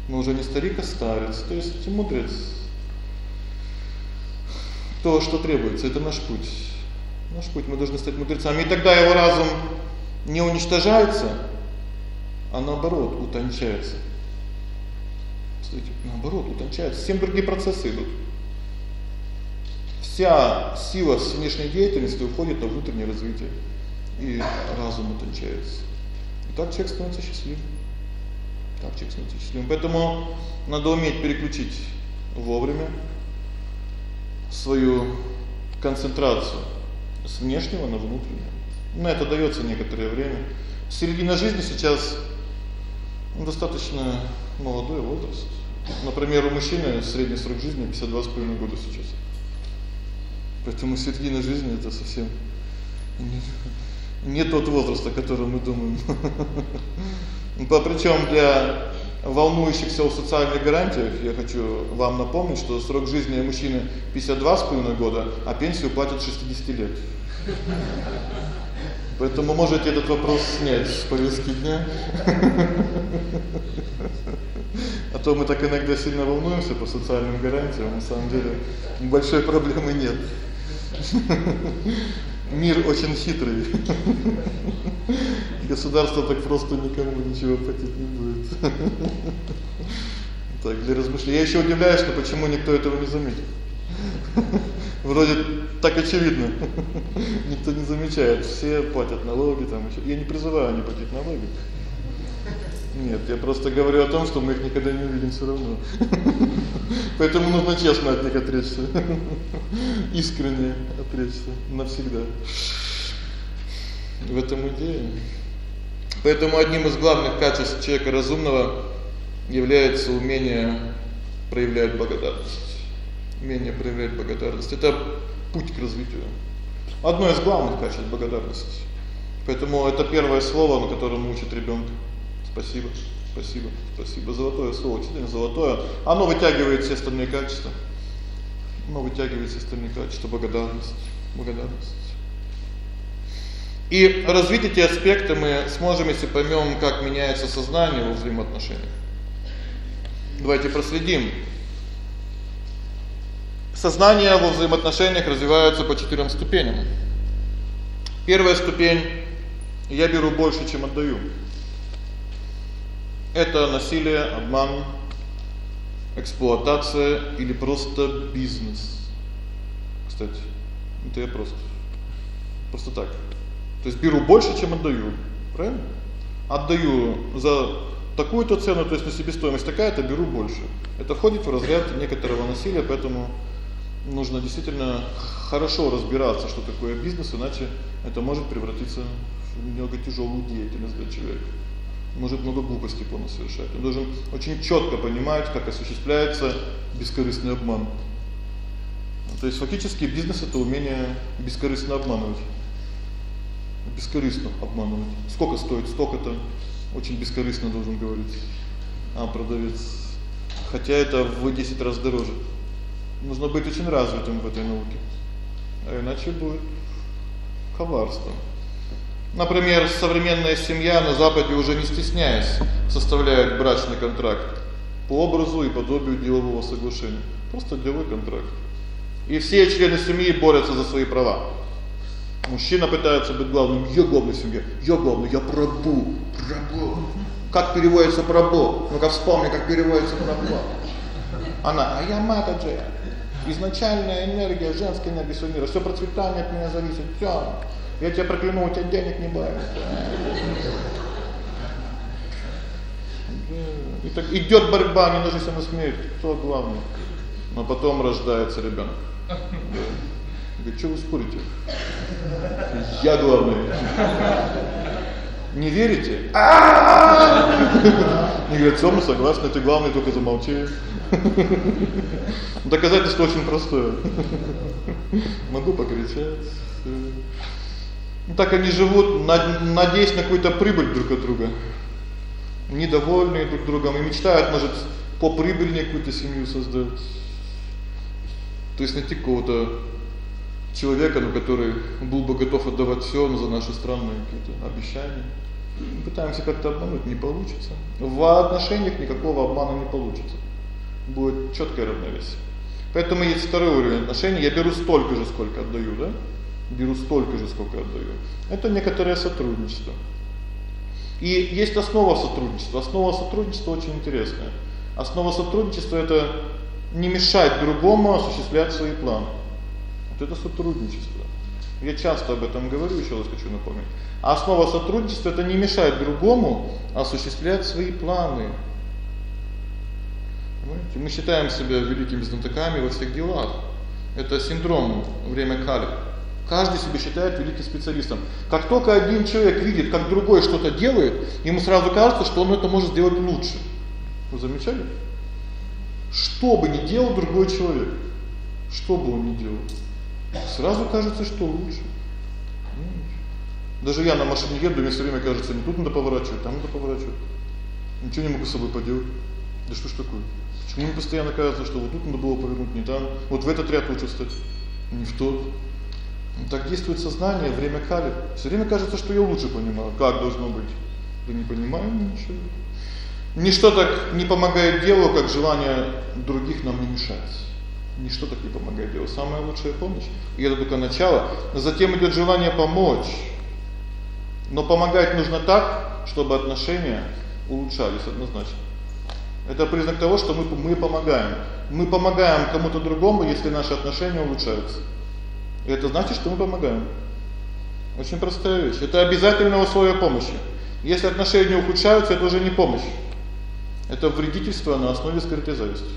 но уже не старик, а старец, то есть мудрец. То, что требуется это наш путь. Наш путь мы должны стать мудрецами, и тогда его разум не уничтожается, а наоборот утончается. Кстати, наоборот утончается. Совсем другие процессы идут вся сила внешней деятельности уходит на внутреннее развитие, и разум утончается. И так человек становится счастливым. Так человек становится счастливым. Поэтому надо уметь переключить вовремя свою концентрацию с внешнего на внутреннее. На это даётся некоторое время. Середина жизни сейчас ну, достаточно молодой возраст. Например, у мужчины средний срок жизни 52,5 года сейчас. Поэтому середина жизни это совсем не, тот возраст, о котором мы думаем. *laughs* По причём для волнующихся о социальных гарантиях я хочу вам напомнить, что срок жизни мужчины 52,5 года, а пенсию платят 60 лет. Поэтому можете этот вопрос снять с повестки дня. А то мы так иногда сильно волнуемся по социальным гарантиям, на самом деле большой проблемы нет. Мир очень хитрый. *laughs* Государство так просто никому ничего платить не будет. *laughs* Так, для размышления. Я ещё удивляюсь, что почему никто этого не заметил. *laughs* Вроде так очевидно. Никто не замечает. Все платят налоги там ещё. Я не призываю не платить налоги. Нет, я просто говорю о том, что мы их никогда не увидим всё равно. Поэтому нужно честно от них отречься. Искренне отречься навсегда. В этом идея. Поэтому одним из главных качеств человека разумного является умение проявлять благодарность. Умение проявлять благодарность это путь к развитию. Одно из главных качеств благодарность. Поэтому это первое слово, на котором учат ребёнка. Спасибо. Спасибо. Спасибо. Золотое слово, действительно золотое. Оно вытягивает все остальные качества. Оно вытягивает все остальные качества благодарность, благодарность. И развить эти аспекты мы сможем, если поймём, как меняется сознание во взаимоотношениях. Давайте проследим. Сознание во взаимоотношениях развивается по четырем ступеням. Первая ступень я беру больше, чем отдаю. Это насилие, обман, эксплуатация или просто бизнес. Кстати, это я просто просто так. То есть беру больше, чем отдаю. Правильно? Отдаю за такую-то цену, то есть на себестоимость такая-то, беру больше. Это входит в разряд некоторого насилия, поэтому нужно действительно хорошо разбираться, что такое бизнес, иначе это может превратиться в немного тяжёлую деятельность для человека может много глупостей плавно совершать. Он должен очень чётко понимать, как осуществляется бескорыстный обман. То есть фактически бизнес это умение бескорыстно обманывать. Бескорыстно обманывать. Сколько стоит столько-то? Очень бескорыстно должен говорить. А продавец хотя это в 10 раз дороже. Нужно быть очень развитым в этой науке. А иначе будет коварство. Например, современная семья на западе уже не стесняясь составляет брачный контракт по образу и подобию делового соглашения. Просто деловой контракт. И все члены семьи борются за свои права. Мужчина пытается быть главным, я главный в семье. Я главный, я прабу, прабу. Как переводится прабу? Ну-ка вспомни, как переводится прабу. Она: "А я матаджи. Изначальная энергия, женская энергия всего. Всё процветание от меня зависит. Всё. Я тебя прокляну, у тебя денег не будет. И так идёт борьба, не нужно на смерть. Кто главный? Но потом рождается ребёнок. Говорит: "Что вы спорите? Я главный". Не верите? Не говорят: "Всё, мы согласны, ты главный, только замолчи". Доказательство очень простое. Могу покричать. Ну так они живут, надеясь на какую-то прибыль друг от друга. Недовольны друг другом и мечтают, может, по прибыльнее какую-то семью создать. То есть найти кого-то человека, ну, который был бы готов отдавать всё за наши странные какие-то обещания. Пытаемся как-то обмануть, не получится. В отношениях никакого обмана не получится. Будет чёткое равновесие. Поэтому есть второй уровень отношений. Я беру столько же, сколько отдаю, да? Беру столько же, сколько отдаю. Это некоторое сотрудничество. И есть основа сотрудничества. Основа сотрудничества очень интересная. Основа сотрудничества это не мешать другому осуществлять свои планы. Вот это сотрудничество. Я часто об этом говорю, ещё раз хочу напомнить. Основа сотрудничества это не мешать другому осуществлять свои планы. Понимаете? Мы считаем себя великими знатоками во всех делах. Это синдром время Кали. Каждый себя считает великим специалистом. Как только один человек видит, как другой что-то делает, ему сразу кажется, что он это может сделать лучше. Вы замечали? Что бы ни делал другой человек, что бы он ни делал, сразу кажется, что лучше. Даже я на машине еду, мне всё время кажется, не тут надо поворачивать, там надо поворачивать. Ничего не могу с собой поделать. Да что ж такое? Почему мне постоянно кажется, что вот тут надо было повернуть не там, вот в этот ряд лучше встать, не в тот. Так действует сознание, время калит. Всё время кажется, что я лучше понимаю, как должно быть. Да не понимаю ничего. Ничто так не помогает делу, как желание других нам не мешать. Ничто так не помогает делу. Самая лучшая помощь. И это только начало, но затем идёт желание помочь. Но помогать нужно так, чтобы отношения улучшались однозначно. Это признак того, что мы мы помогаем. Мы помогаем кому-то другому, если наши отношения улучшаются. Это значит, что мы помогаем. Очень простая вещь. Это обязательное условие помощи. Если отношения ухудшаются, это уже не помощь. Это вредительство на основе скрытой зависти.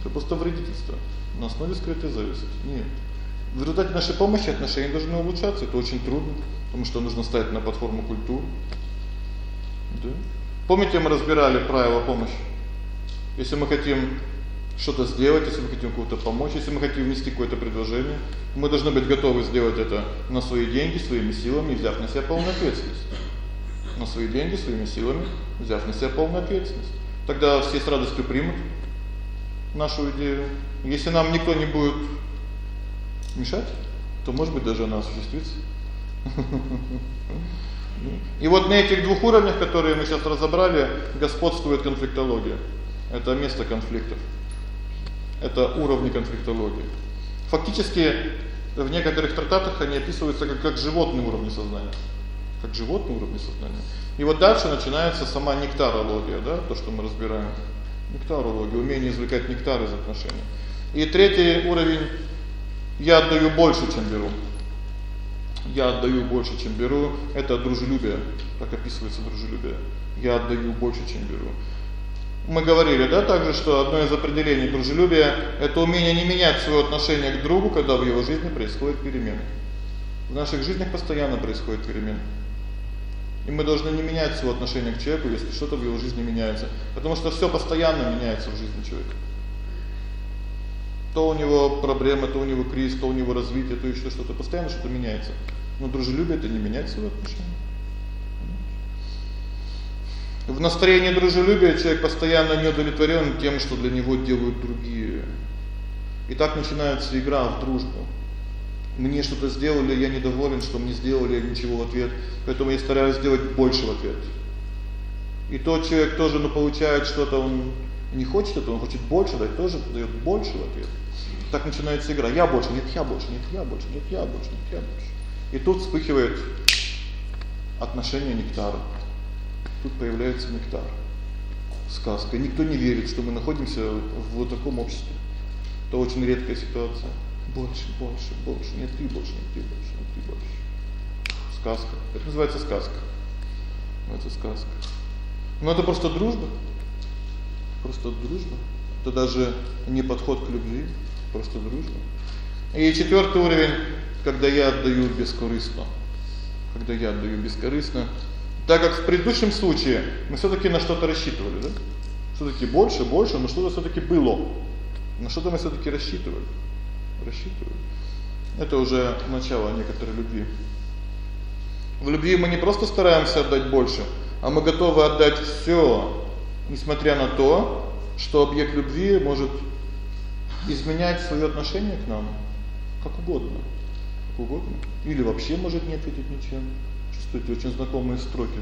Это просто вредительство на основе скрытой зависти. Нет. В результате нашей помощи отношения должны улучшаться. Это очень трудно, потому что нужно ставить на платформу культуры. Да? Помните, мы разбирали правила помощи. Если мы хотим что-то сделать, если мы хотим кому-то помочь, если мы хотим внести какое-то предложение, мы должны быть готовы сделать это на свои деньги, своими силами, взяв на себя полную ответственность. На свои деньги, своими силами, взяв на себя полную ответственность. Тогда все с радостью примут нашу идею. Если нам никто не будет мешать, то, может быть, даже она осуществится. И вот на этих двух уровнях, которые мы сейчас разобрали, господствует конфликтология. Это место конфликтов. Это уровни конфликтологии. Фактически в некоторых трактатах они описываются как как животные уровни сознания. Как животные уровни сознания. И вот дальше начинается сама нектарология, да, то, что мы разбираем. Нектарология умение извлекать нектар из отношений. И третий уровень я отдаю больше, чем беру. Я отдаю больше, чем беру. Это дружелюбие. Так описывается дружелюбие. Я отдаю больше, чем беру. Мы говорили, да, также, что одно из определений дружелюбия это умение не менять своё отношение к другу, когда в его жизни происходят перемены. В наших жизнях постоянно происходят перемены. И мы должны не менять своё отношение к человеку, если что-то в его жизни меняется, потому что всё постоянно меняется в жизни человека. То у него проблемы, то у него кризис, то у него развитие, то ещё что-то, постоянно что-то меняется. Но дружелюбие это не менять своё отношение. В настроении дружелюбия человек постоянно неудовлетворён тем, что для него делают другие. И так начинается игра в дружбу. Мне что-то сделали, я недоволен, что мне сделали ничего в ответ, поэтому я стараюсь сделать больше в ответ. И тот человек тоже, ну, получает что-то, он не хочет это, он хочет больше дать, тоже даёт больше в ответ. Так начинается игра. Я больше, нет, я больше, нет, я больше, нет, я больше, нет, я больше. И тут вспыхивает отношение нектара тут появляется нектар. Сказка. Никто не верит, что мы находимся в вот таком обществе. Это очень редкая ситуация. Больше, больше, больше, нет ты больше, нет ты больше, нет ты больше. Сказка. Это называется сказка. Это сказка. Но это просто дружба. Просто дружба. Это даже не подход к любви, просто дружба. И четвёртый уровень, когда я отдаю бескорыстно. Когда я отдаю бескорыстно, так как в предыдущем случае мы всё-таки на что-то рассчитывали, да? Всё-таки больше, больше, но что-то всё-таки было. На что-то мы всё-таки рассчитывали. Рассчитывали. Это уже начало некоторой любви. В любви мы не просто стараемся отдать больше, а мы готовы отдать всё, несмотря на то, что объект любви может изменять своё отношение к нам как угодно. Как угодно. Или вообще может не ответить ничем. Чувствуете очень знакомые строки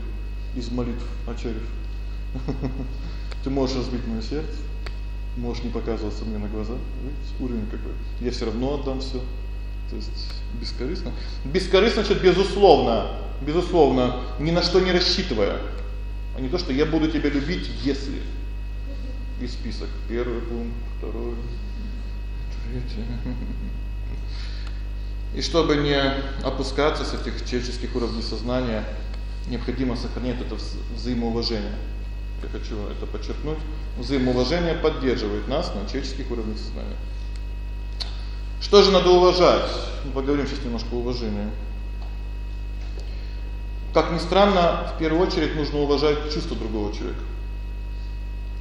из молитв Ачарьев. *laughs* Ты можешь разбить моё сердце, можешь не показываться мне на глаза, видите, уровень какой. Я всё равно отдам всё. То есть бескорыстно. Бескорыстно значит безусловно, безусловно, ни на что не рассчитывая. А не то, что я буду тебя любить, если. И список. Первый пункт, второй, третий. *laughs* И чтобы не опускаться с этих человеческих уровней сознания, необходимо сохранять это взаимоуважение. Я хочу это подчеркнуть. Взаимоуважение поддерживает нас на человеческих уровнях сознания. Что же надо уважать? Поговорим сейчас немножко о уважении. Как ни странно, в первую очередь нужно уважать чувства другого человека.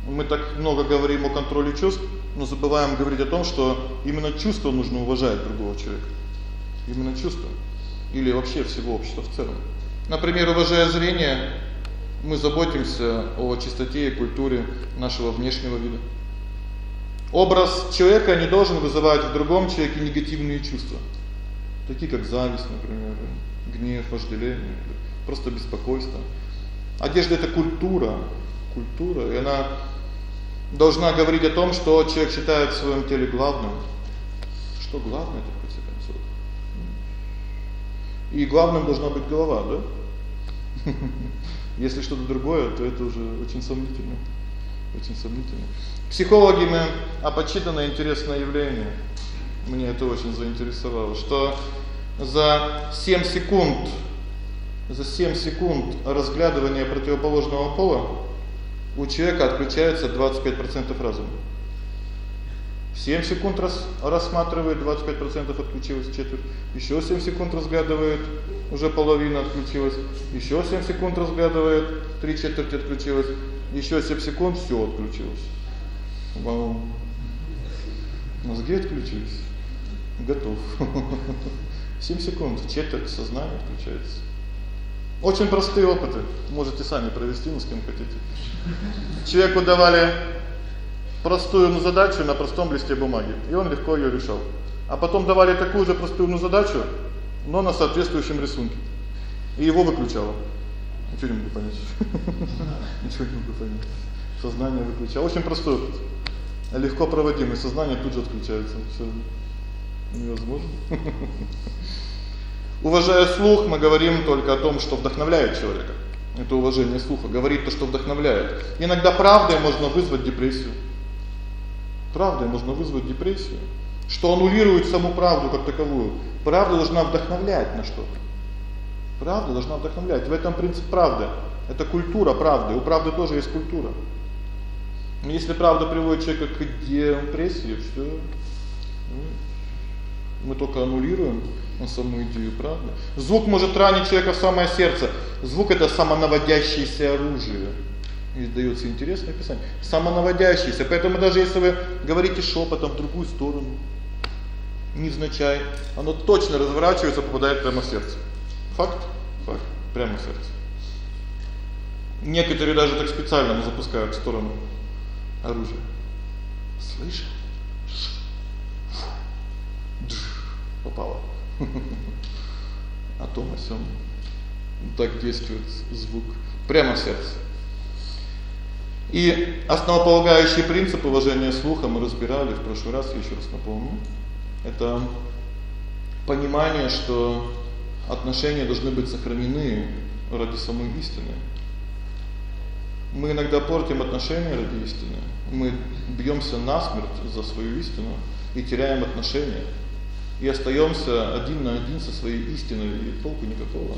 Мы так много говорим о контроле чувств, но забываем говорить о том, что именно чувства нужно уважать другого человека именно чувства или вообще всего общества в целом. Например, уважая зрение, мы заботимся о чистоте и культуре нашего внешнего вида. Образ человека не должен вызывать в другом человеке негативные чувства. такие как зависть, например, гнев, вожделение, просто беспокойство. Одежда это культура, культура, и она должна говорить о том, что человек считает в своем теле главным. Что главное это в концов? И главным должна быть голова, да? Если что-то другое, то это уже очень сомнительно. Очень сомнительно. Психологи мы опочитанное интересное явление. Мне это очень заинтересовало, что за 7 секунд за 7 секунд разглядывания противоположного пола у человека отключается 25% разума. 7 секунд раз рассматривает, 25% отключилось, четверть. Ещё 7 секунд разглядывает, уже половина отключилась. Ещё 7 секунд разглядывает, три четверти отключилось. Ещё 7 секунд всё отключилось. Вау. Мозги отключились. Готов. *laughs* 7 секунд, четверть сознания отключается. Очень простые опыты. Можете сами провести, ну с кем хотите. Человеку давали простую ну, задачу на простом листе бумаги, и он легко её решал. А потом давали такую же простую ну, задачу, но на соответствующем рисунке. И его выключало. Ничего не могу понять. *laughs* Ничего не могу понять. Сознание выключало. Очень простой опыт. Легко проводимый, сознание тут же отключается. Всё. Невозможно. *laughs* Уважая слух, мы говорим только о том, что вдохновляет человека. Это уважение слуха, говорит то, что вдохновляет. Иногда правдой можно вызвать депрессию. Правдой можно вызвать депрессию, что аннулирует саму правду как таковую. Правда должна вдохновлять на что-то. Правда должна вдохновлять. В этом принцип правды. Это культура правды. У правды тоже есть культура. Если правда приводит человека к депрессии, всё. Мы только аннулируем саму идею, правда? Звук может ранить человека в самое сердце. Звук это самонаводящееся оружие. И даётся интересное описание. Самонаводящееся. Поэтому даже если вы говорите шёпотом в другую сторону, невзначай, оно точно разворачивается, попадает прямо в сердце. Факт? Факт. Прямо в сердце. Некоторые даже так специально запускают в сторону оружия. Слышишь? Попало. О том о сём. Так действует звук прямо в сердце. И основополагающий принцип уважения слуха мы разбирали в прошлый раз, я ещё раз напомню. Это понимание, что отношения должны быть сохранены ради самой истины. Мы иногда портим отношения ради истины. Мы бьёмся насмерть за свою истину и теряем отношения и остаёмся один на один со своей истиной, и толку никакого.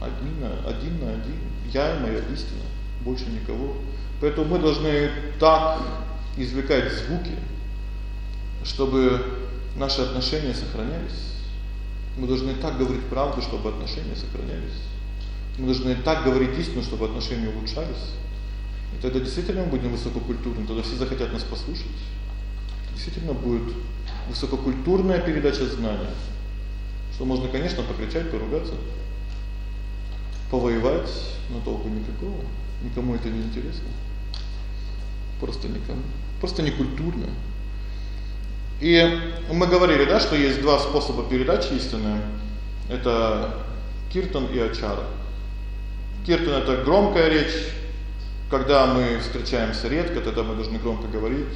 Один на один на один. Я и моя истина, больше никого. Поэтому мы должны так извлекать звуки, чтобы наши отношения сохранялись. Мы должны так говорить правду, чтобы отношения сохранялись. Мы должны так говорить истину, чтобы отношения улучшались. И тогда действительно мы будем высококультурны, тогда все захотят нас послушать. Действительно будет высококультурная передача знания. Что можно, конечно, покричать, поругаться, повоевать, но толку никакого. Никому это не интересно. Просто никому. Просто некультурно. И мы говорили, да, что есть два способа передачи истины. Это киртан и ачара. Киртан это громкая речь, когда мы встречаемся редко, тогда мы должны громко говорить,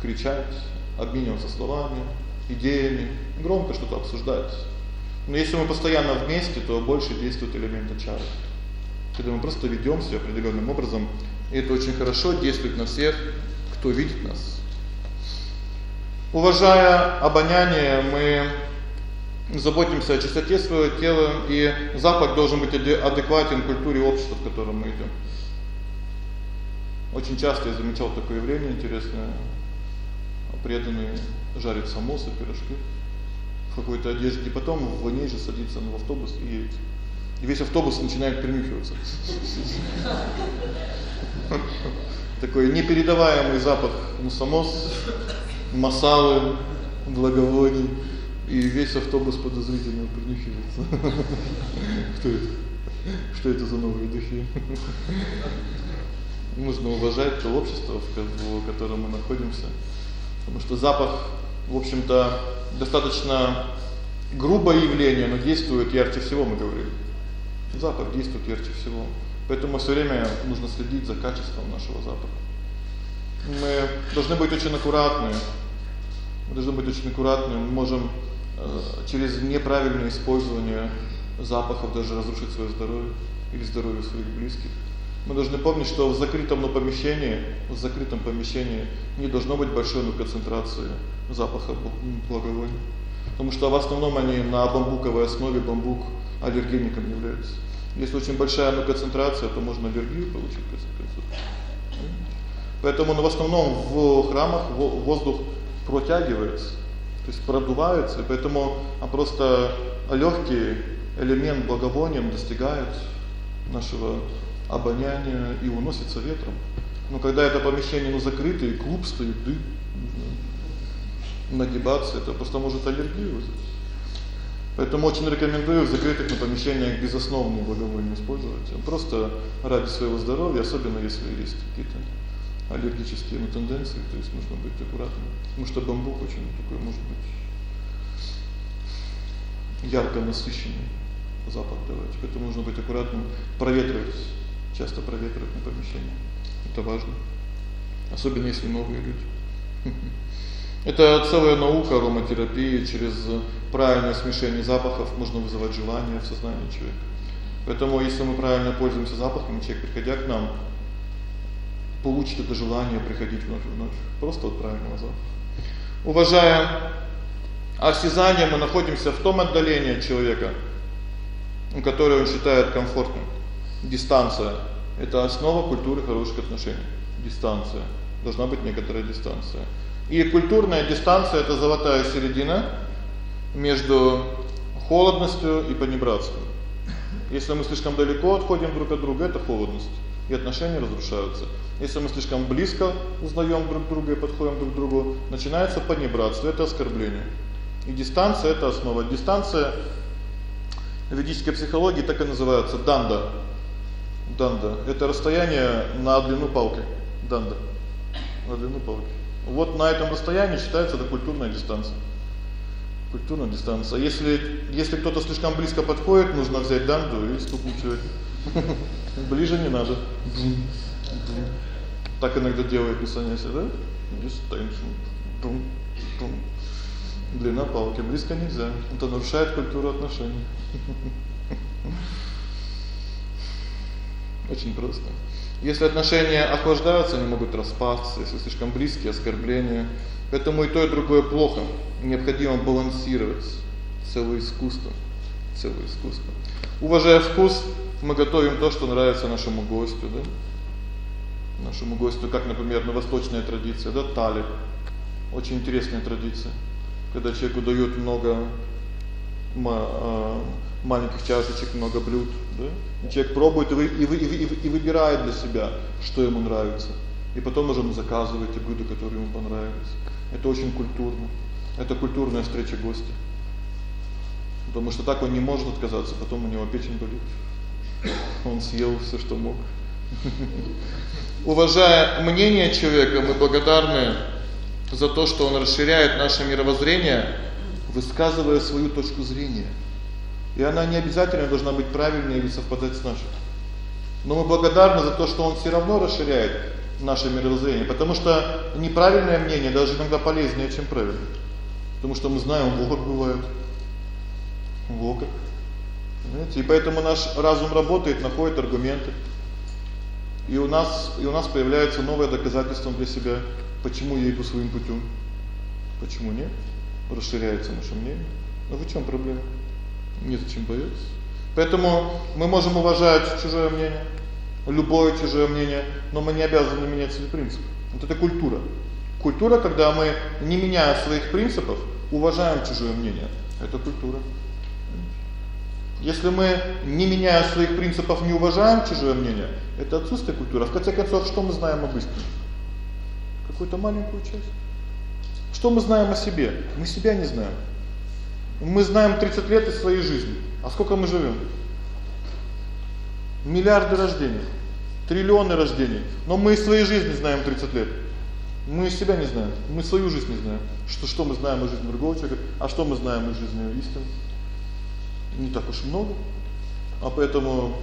кричать, обмениваться словами, идеями, громко что-то обсуждать. Но если мы постоянно вместе, то больше действует элемент чары. Когда мы просто ведём себя определённым образом, и это очень хорошо действует на всех, кто видит нас. Уважая обоняние, мы заботимся о чистоте своего тела, и запах должен быть адекватен культуре общества, в котором мы идём. Очень часто я замечал такое явление интересное преданные жарят самосы, пирожки в какой-то одежде, и потом в ней же садится на автобус и едет. И весь автобус начинает принюхиваться. Такой непередаваемый запах мусамос, масалы, благовоний, и весь автобус подозрительно принюхивается. Кто это? Что это за новые духи? Нужно уважать то общество, в котором мы находимся. Потому что запах, в общем-то, достаточно грубое явление, но действует ярче всего, мы говорили. Запах действует ярче всего. Поэтому всё время нужно следить за качеством нашего запаха. Мы должны быть очень аккуратны. Мы должны быть очень аккуратны. Мы можем э, через неправильное использование запахов даже разрушить своё здоровье или здоровье своих близких. Мы должны помнить, что в закрытом но помещении, в закрытом помещении не должно быть большой ну концентрации запаха благовоний. Потому что в основном они на бамбуковой основе, бамбук аллергеником является. Если очень большая концентрация, то можно аллергию получить в. Поэтому ну, в основном в храмах воздух протягивается, то есть продувается, и поэтому а просто лёгкий элемент благовония достигает нашего обоняния и уносится ветром. Но когда это помещение ну закрыто и клуб стоит, дым, нагибаться это просто может аллергию вызвать. Поэтому очень рекомендую в закрытых ну, помещениях безосновные благовония использовать. Просто ради своего здоровья, особенно если есть какие-то аллергические ну, тенденции, то есть нужно быть аккуратным. Потому что бамбук очень такой может быть ярко насыщенный запах давать. Поэтому нужно быть аккуратным, проветривать, часто проветривать на помещение. Это важно. Особенно если новые люди. *laughs* Это целая наука ароматерапии, через правильное смешение запахов можно вызывать желание в сознании человека. Поэтому если мы правильно пользуемся запахами, человек, приходя к нам, получит это желание приходить вновь и вновь. Просто от правильного запаха. Уважая осязание, мы находимся в том отдалении от человека, которое он считает комфортным. Дистанция это основа культуры хороших отношений. Дистанция. Должна быть некоторая дистанция. И культурная дистанция это золотая середина между холодностью и понебратством. Если мы слишком далеко отходим друг от друга, это холодность, и отношения разрушаются. Если мы слишком близко узнаём друг друга и подходим друг к другу, начинается понебратство, это оскорбление. И дистанция это основа. Дистанция в ведической психологии так и называется данда. Данда это расстояние на длину палки. Данда. На длину палки. Вот на этом расстоянии считается это культурная дистанция. Культурная дистанция. Если если кто-то слишком близко подходит, нужно взять данду и стукнуть человека. *laughs* Ближе не надо. Так иногда делают на саняси, да? Дистанция. Дум. Дум. Длина палки близко нельзя. Это нарушает культуру отношений. *laughs* Очень просто. Если отношения охлаждаются, они могут распасться, если слишком близкие оскорбления. Поэтому и то, и другое плохо. Необходимо балансировать целое искусство, целое искусство. Уважая вкус, мы готовим то, что нравится нашему гостю, да? Нашему гостю, как, например, на восточная традиция, да, тали. Очень интересная традиция. Когда человеку дают много маленьких чашечек, много блюд, да? И человек пробует и вы, и вы, и, вы, и выбирает для себя, что ему нравится. И потом уже он заказывает те блюда, которые ему понравились. Это очень культурно. Это культурная встреча гостя. Потому что так он не может отказаться, потом у него печень болит. Он съел всё, что мог. Уважая мнение человека, мы благодарны за то, что он расширяет наше мировоззрение, высказывая свою точку зрения. И она не обязательно должна быть правильной или совпадать с нашей. Но мы благодарны за то, что он всё равно расширяет наше мировоззрение, потому что неправильное мнение даже иногда полезнее, чем правильное. Потому что мы знаем, вот как бывает. Вот. Понимаете? И поэтому наш разум работает, находит аргументы. И у нас и у нас появляется новое доказательство для себя, почему я иду своим путём. Почему нет? Расширяется наше мнение. Но в чём проблема? Нет зачем бояться. Поэтому мы можем уважать чужое мнение, любое чужое мнение, но мы не обязаны менять свои принципы. Вот это культура. Культура, когда мы, не меняя своих принципов, уважаем чужое мнение. Это культура. Если мы, не меняя своих принципов, не уважаем чужое мнение, это отсутствие культуры. В конце концов, что мы знаем об истине? Какую-то маленькую часть. Что мы знаем о себе? Мы себя не знаем. Мы знаем 30 лет из своей жизни. А сколько мы живем? Миллиарды рождений, триллионы рождений. Но мы из своей жизни знаем 30 лет. Мы себя не знаем. Мы свою жизнь не знаем. Что что мы знаем о жизни другого человека, а что мы знаем о жизни истины? Не так уж много. А поэтому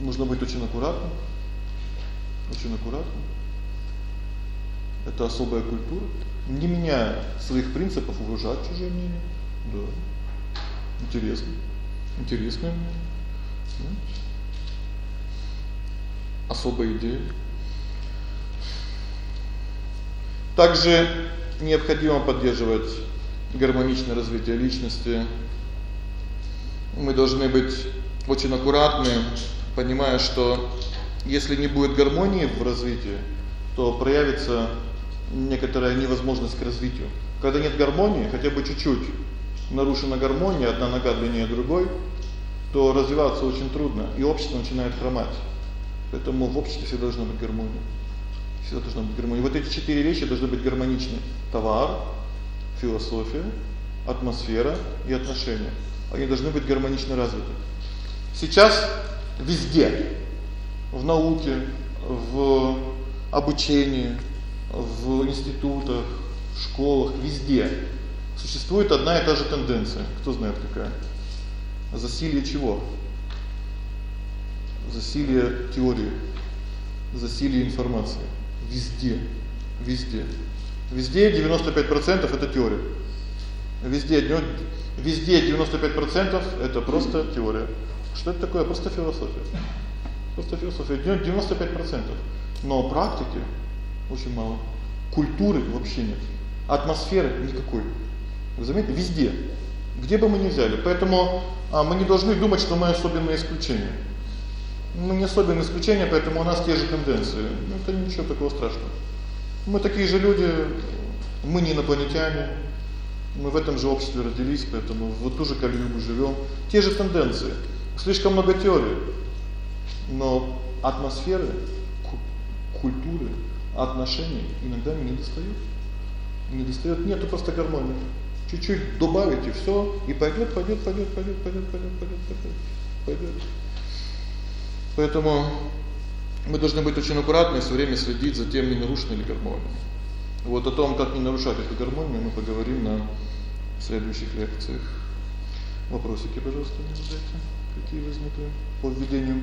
нужно быть очень аккуратным. Очень аккуратным. Это особая культура. Не меняя своих принципов уважать чужие мнения. Да. Интересно. Интересное мнение. Особая идея. Также необходимо поддерживать гармоничное развитие личности. Мы должны быть очень аккуратны, понимая, что если не будет гармонии в развитии, то проявится некоторая невозможность к развитию. Когда нет гармонии, хотя бы чуть-чуть нарушена гармония, одна нога длиннее другой, то развиваться очень трудно, и общество начинает хромать. Поэтому в обществе всегда должна быть гармония. Всегда должна быть гармония. Вот эти четыре вещи должны быть гармоничны: товар, философия, атмосфера и отношения. Они должны быть гармонично развиты. Сейчас везде в науке, в обучении, в институтах, в школах, везде существует одна и та же тенденция. Кто знает какая? Засилье чего? Засилье теории, засилье информации везде. Везде. Везде 95% это теория. Везде везде 95% это просто теория. Что это такое? Просто философия. Просто философия 95%. Но практики очень мало. Культуры вообще нет. Атмосферы никакой. Вы заметили? Везде. Где бы мы ни взяли. Поэтому а мы не должны думать, что мы особенное исключение. Мы не особенное исключение, поэтому у нас те же тенденции. Ну это ничего такого страшного. Мы такие же люди, мы не инопланетяне. Мы в этом же обществе родились, поэтому в ту же колею мы живем. Те же тенденции. Слишком много теорий. Но атмосферы, культуры, отношений иногда не достает. Не достает, нету просто гармонии. Чуть-чуть добавите всё и пойдёт, пойдёт, пойдёт, пойдёт, пойдёт, пойдёт, пойдёт, пойдёт. Пойдёт. Поэтому мы должны быть очень аккуратны и всё время следить за тем, не нарушена ли гармония. Вот о том, как не нарушать эту гармонию, мы поговорим на следующих лекциях. Вопросики, пожалуйста, не задайте. Какие возникли по введению?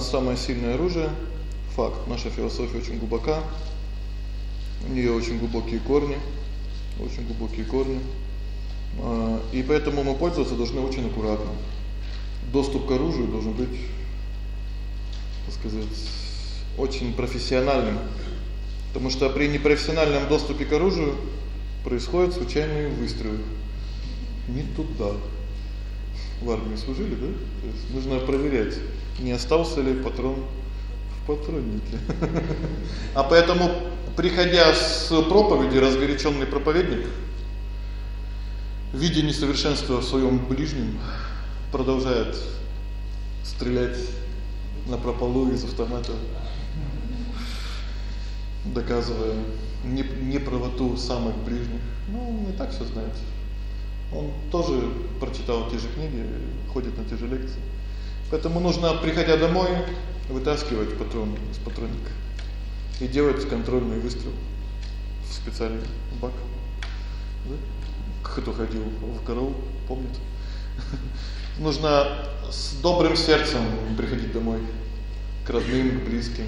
самое сильное оружие факт. Наша философия очень глубока. У неё очень глубокие корни, очень глубокие корни. А, и поэтому мы пользоваться должны очень аккуратно. Доступ к оружию должен быть, так сказать, очень профессиональным. Потому что при непрофессиональном доступе к оружию происходят случайные выстрелы. Не туда. В армии служили, да? То есть нужно проверять не остался ли патрон в патроннике. А поэтому, приходя с проповеди, разгорячённый проповедник, видя несовершенство в своём ближнем, продолжает стрелять на прополу из автомата, доказывая не неправоту самых ближних. Ну, не так всё знает. Он тоже прочитал те же книги, ходит на те же лекции. Поэтому нужно, приходя домой, вытаскивать патрон из патронника и делать контрольный выстрел в специальный бак. Да? Кто ходил в караул, помнит? *laughs* Нужно с добрым сердцем приходить домой к родным, к близким,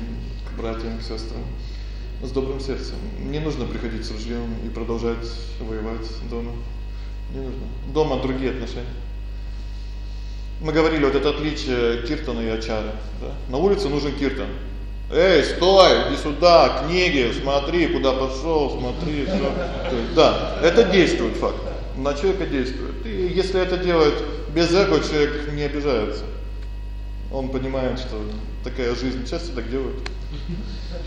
к братьям, к сестрам. С добрым сердцем. Не нужно приходить с ружьем и продолжать воевать дома. Не нужно. Дома другие отношения. Мы говорили вот это отличие киртана и ачары, да? На улице нужен киртан. Эй, стой, иди сюда, книги, смотри, куда пошел, смотри, всё. Да, это действует факт. На человека действует. И если это делает без эго, человек не обижается. Он понимает, что такая жизнь, часто так делают.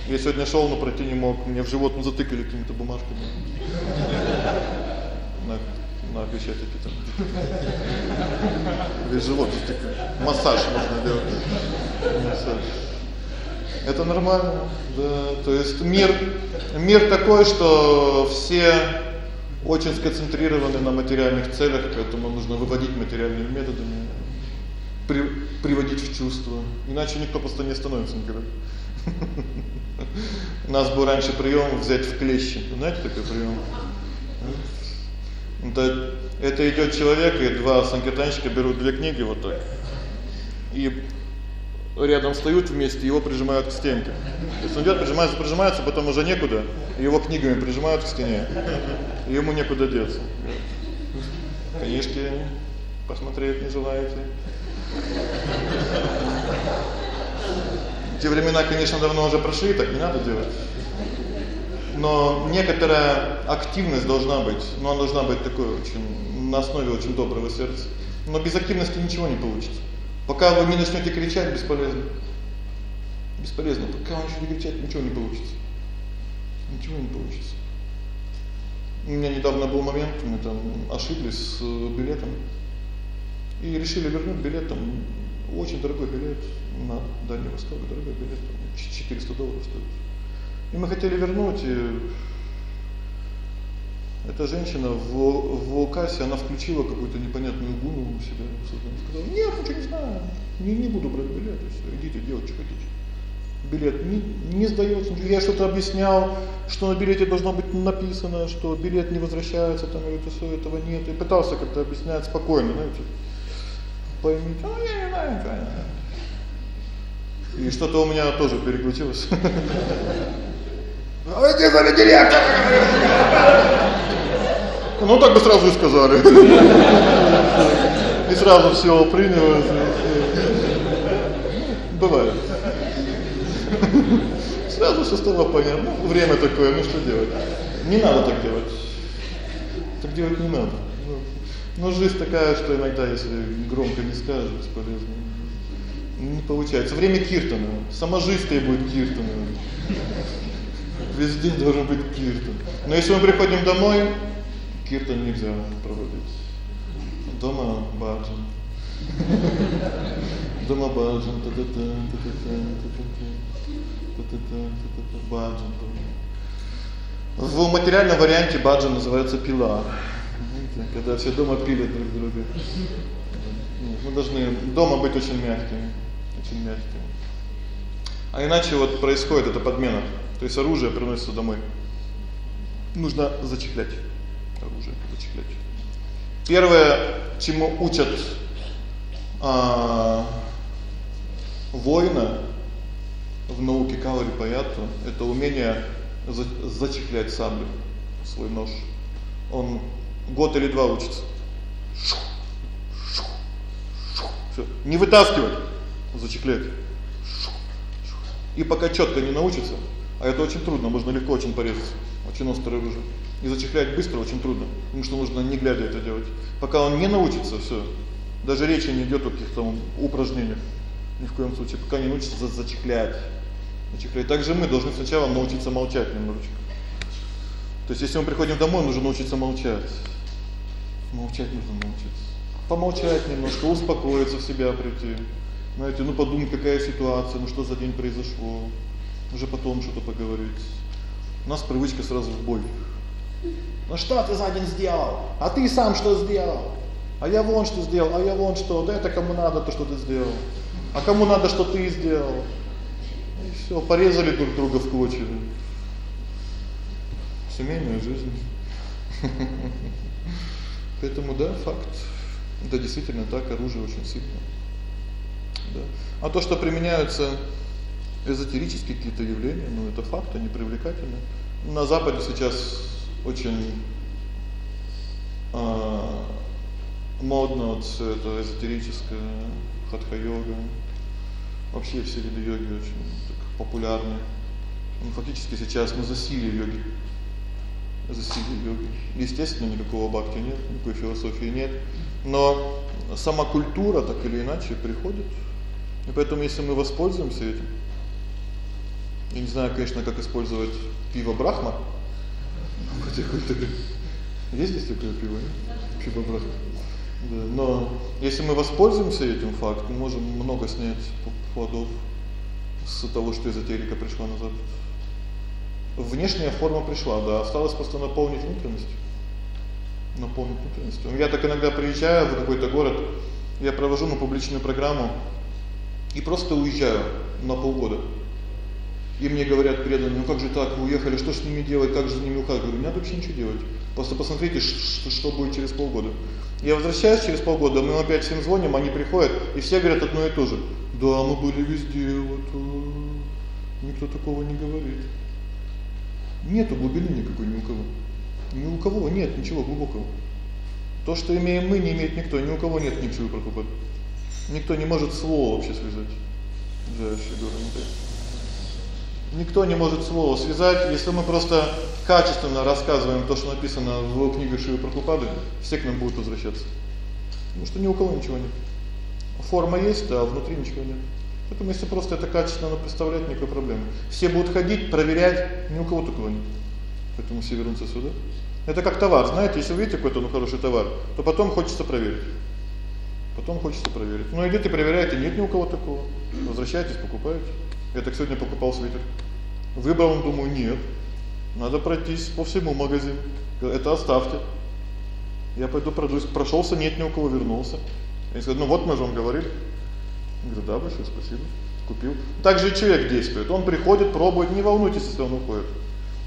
Я сегодня шёл, но пройти не мог, мне в живот ну затыкали какими-то бумажками. На Крещатике там. Весь живот затыкали. Массаж можно делать. Массаж. Это нормально. Да, то есть мир мир такой, что все очень сконцентрированы на материальных целях, поэтому нужно выводить материальными методами, при, приводить в чувство. Иначе никто просто не остановится никогда. У нас был раньше прием взять в клещи. Знаете такой прием? Это это идет человек, и два санкиртанщика берут две книги вот так. И рядом встают вместе, его прижимают к стенке. То есть он идёт, прижимается, прижимается, потом уже некуда, его книгами прижимают к стене. И ему некуда деться. Книжки посмотреть не желаете? Те времена, конечно, давно уже прошли, так не надо делать. Но некоторая активность должна быть, но она должна быть такой очень на основе очень доброго сердца. Но без активности ничего не получится. Пока вы не начнёте кричать, бесполезно. Бесполезно. Пока вы начнёте кричать, ничего не получится. Ничего не получится. У меня недавно был момент, мы там ошиблись с билетом. И решили вернуть билет там очень дорогой билет на Дальний Восток, дорогой билет, 400 долларов стоит. И мы хотели вернуть, и эта женщина в в кассе, она включила какую-то непонятную гуну у себя, сказала: "Нет, ничего не знаю. Не не буду брать билет, всё. Идите делать что хотите". Билет не не сдаётся. Я что-то объяснял, что на билете должно быть написано, что билет не возвращается, там это всё этого нет. И пытался как-то объяснять спокойно, знаете. Поймите. А я не знаю, правильно. И что-то у меня тоже переключилось. *laughs* Выйди за директора. Ну так бы сразу и сказали. И сразу всё приняли. Бывает. Сразу всё стало понятно. Время такое, ну что делать? Не надо так делать. Так делать не надо. Ну, но жизнь такая, что иногда, если громко не скажешь, бесполезно. Не получается. Время киртана. Сама жизнь требует киртана. Везде должен быть киртан. Но если мы приходим домой, киртан нельзя проводить. Дома баджан. Дома баджан, та-та-та, та-та-та, та-та-та. Та-та-та, баджан. В материальном варианте баджан называется пила. Когда все дома пилят друг друга. Мы должны дома быть очень мягкими, очень мягкими. А иначе вот происходит эта подмена. То есть оружие приносится домой. Нужно зачехлять оружие, зачехлять. Первое, чему учат а воина в науке Калари Паяту это умение зачехлять саблю, свой нож. Он год или два учится. Всё, не вытаскивать, зачехлять. И пока чётко не научится, а это очень трудно, можно легко очень порезать. Очень острое оружие. И зачехлять быстро очень трудно, потому что нужно не глядя это делать. Пока он не научится, всё. Даже речи не идёт о каких-то упражнениях. Ни в коем случае, пока не научится зачехлять. Зачехлять. Также мы должны сначала научиться молчать немножечко. То есть если мы приходим домой, нужно научиться молчать. Молчать нужно научиться. Помолчать немножко, успокоиться в себя прийти. Знаете, ну подумать, какая ситуация, ну что за день произошло уже потом что-то поговорить. У нас привычка сразу в бой. Ну что ты за день сделал? А ты сам что сделал? А я вон что сделал, а я вон что. Да это кому надо то, что ты сделал. А кому надо, что ты сделал. И всё, порезали друг друга в клочья. Семейная жизнь. *laughs* Поэтому да, факт. Да, действительно так, оружие очень сильное. Да. А то, что применяются эзотерические какие-то явления, ну это факт, они привлекательны. На западе сейчас очень а модно вот всё это эзотерическое, хатха-йога. Вообще все виды йоги очень так популярны. Ну фактически сейчас мы засилие йоги. Засилие йоги. Естественно, никакого бхакти нет, никакой философии нет, но сама культура так или иначе приходит. И поэтому если мы воспользуемся этим, я не знаю, конечно, как использовать пиво Брахма. Есть здесь такое пиво? Пиво Брахма. Да, но если мы воспользуемся этим фактом, мы можем много снять плодов с того, что эзотерика пришла назад. Внешняя форма пришла, да, осталось просто наполнить внутренность. Наполнить внутренность. Я так иногда приезжаю в какой-то город, я провожу на публичную программу и просто уезжаю на полгода. И мне говорят преданные: "Ну как же так? Вы уехали, что с ними делать? Как же за ними ухаживать?" Говорю: "Не вообще ничего делать. Просто посмотрите, что, что будет через полгода". Я возвращаюсь через полгода, мы опять всем звоним, они приходят, и все говорят одно и то же: "Да, мы были везде, вот э, никто такого не говорит". Нету глубины никакой ни у кого. Ни у кого нет ничего глубокого. То, что имеем мы, не имеет никто, ни у кого нет ничего Прабхупад. Никто не может слово вообще связать. Да, еще говорю, Никто не может слово связать, если мы просто качественно рассказываем то, что написано в книге Шивы Прабхупады, все к нам будут возвращаться. Потому что ни у кого ничего нет. Форма есть, а внутри ничего нет. Поэтому если просто это качественно представлять, никакой проблемы. Все будут ходить, проверять, ни у кого такого нет. Поэтому все вернутся сюда. Это как товар, знаете, если вы видите какой-то ну хороший товар, то потом хочется проверить. Потом хочется проверить. Ну идите проверяйте, нет ни у кого такого. Возвращайтесь, покупаете. Я так сегодня покупал свитер. Выбрал, думаю, нет. Надо пройтись по всему магазину. Это оставьте. Я пойду пройдусь. Прошелся, нет ни у кого вернулся. Я сказал: "Ну вот мы же вам говорили". Я говорю: "Да, большое спасибо". Купил. Так же человек действует. Он приходит, пробует, не волнуйтесь, если он уходит.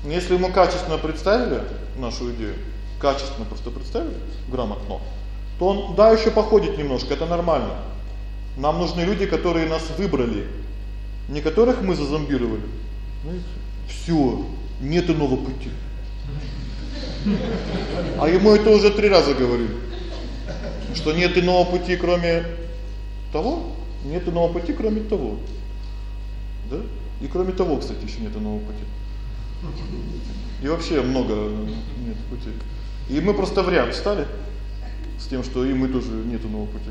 Если ему качественно представили нашу идею, качественно просто представили, грамотно, то он да еще походит немножко, это нормально. Нам нужны люди, которые нас выбрали, не которых мы зазомбировали. Знаете? Всё, нет иного пути. А ему это уже три раза говорили. Что нет иного пути, кроме того? Нет иного пути, кроме того. Да? И кроме того, кстати, ещё нет иного пути. И вообще много нет пути. И мы просто в ряд встали с тем, что и мы тоже нет иного пути.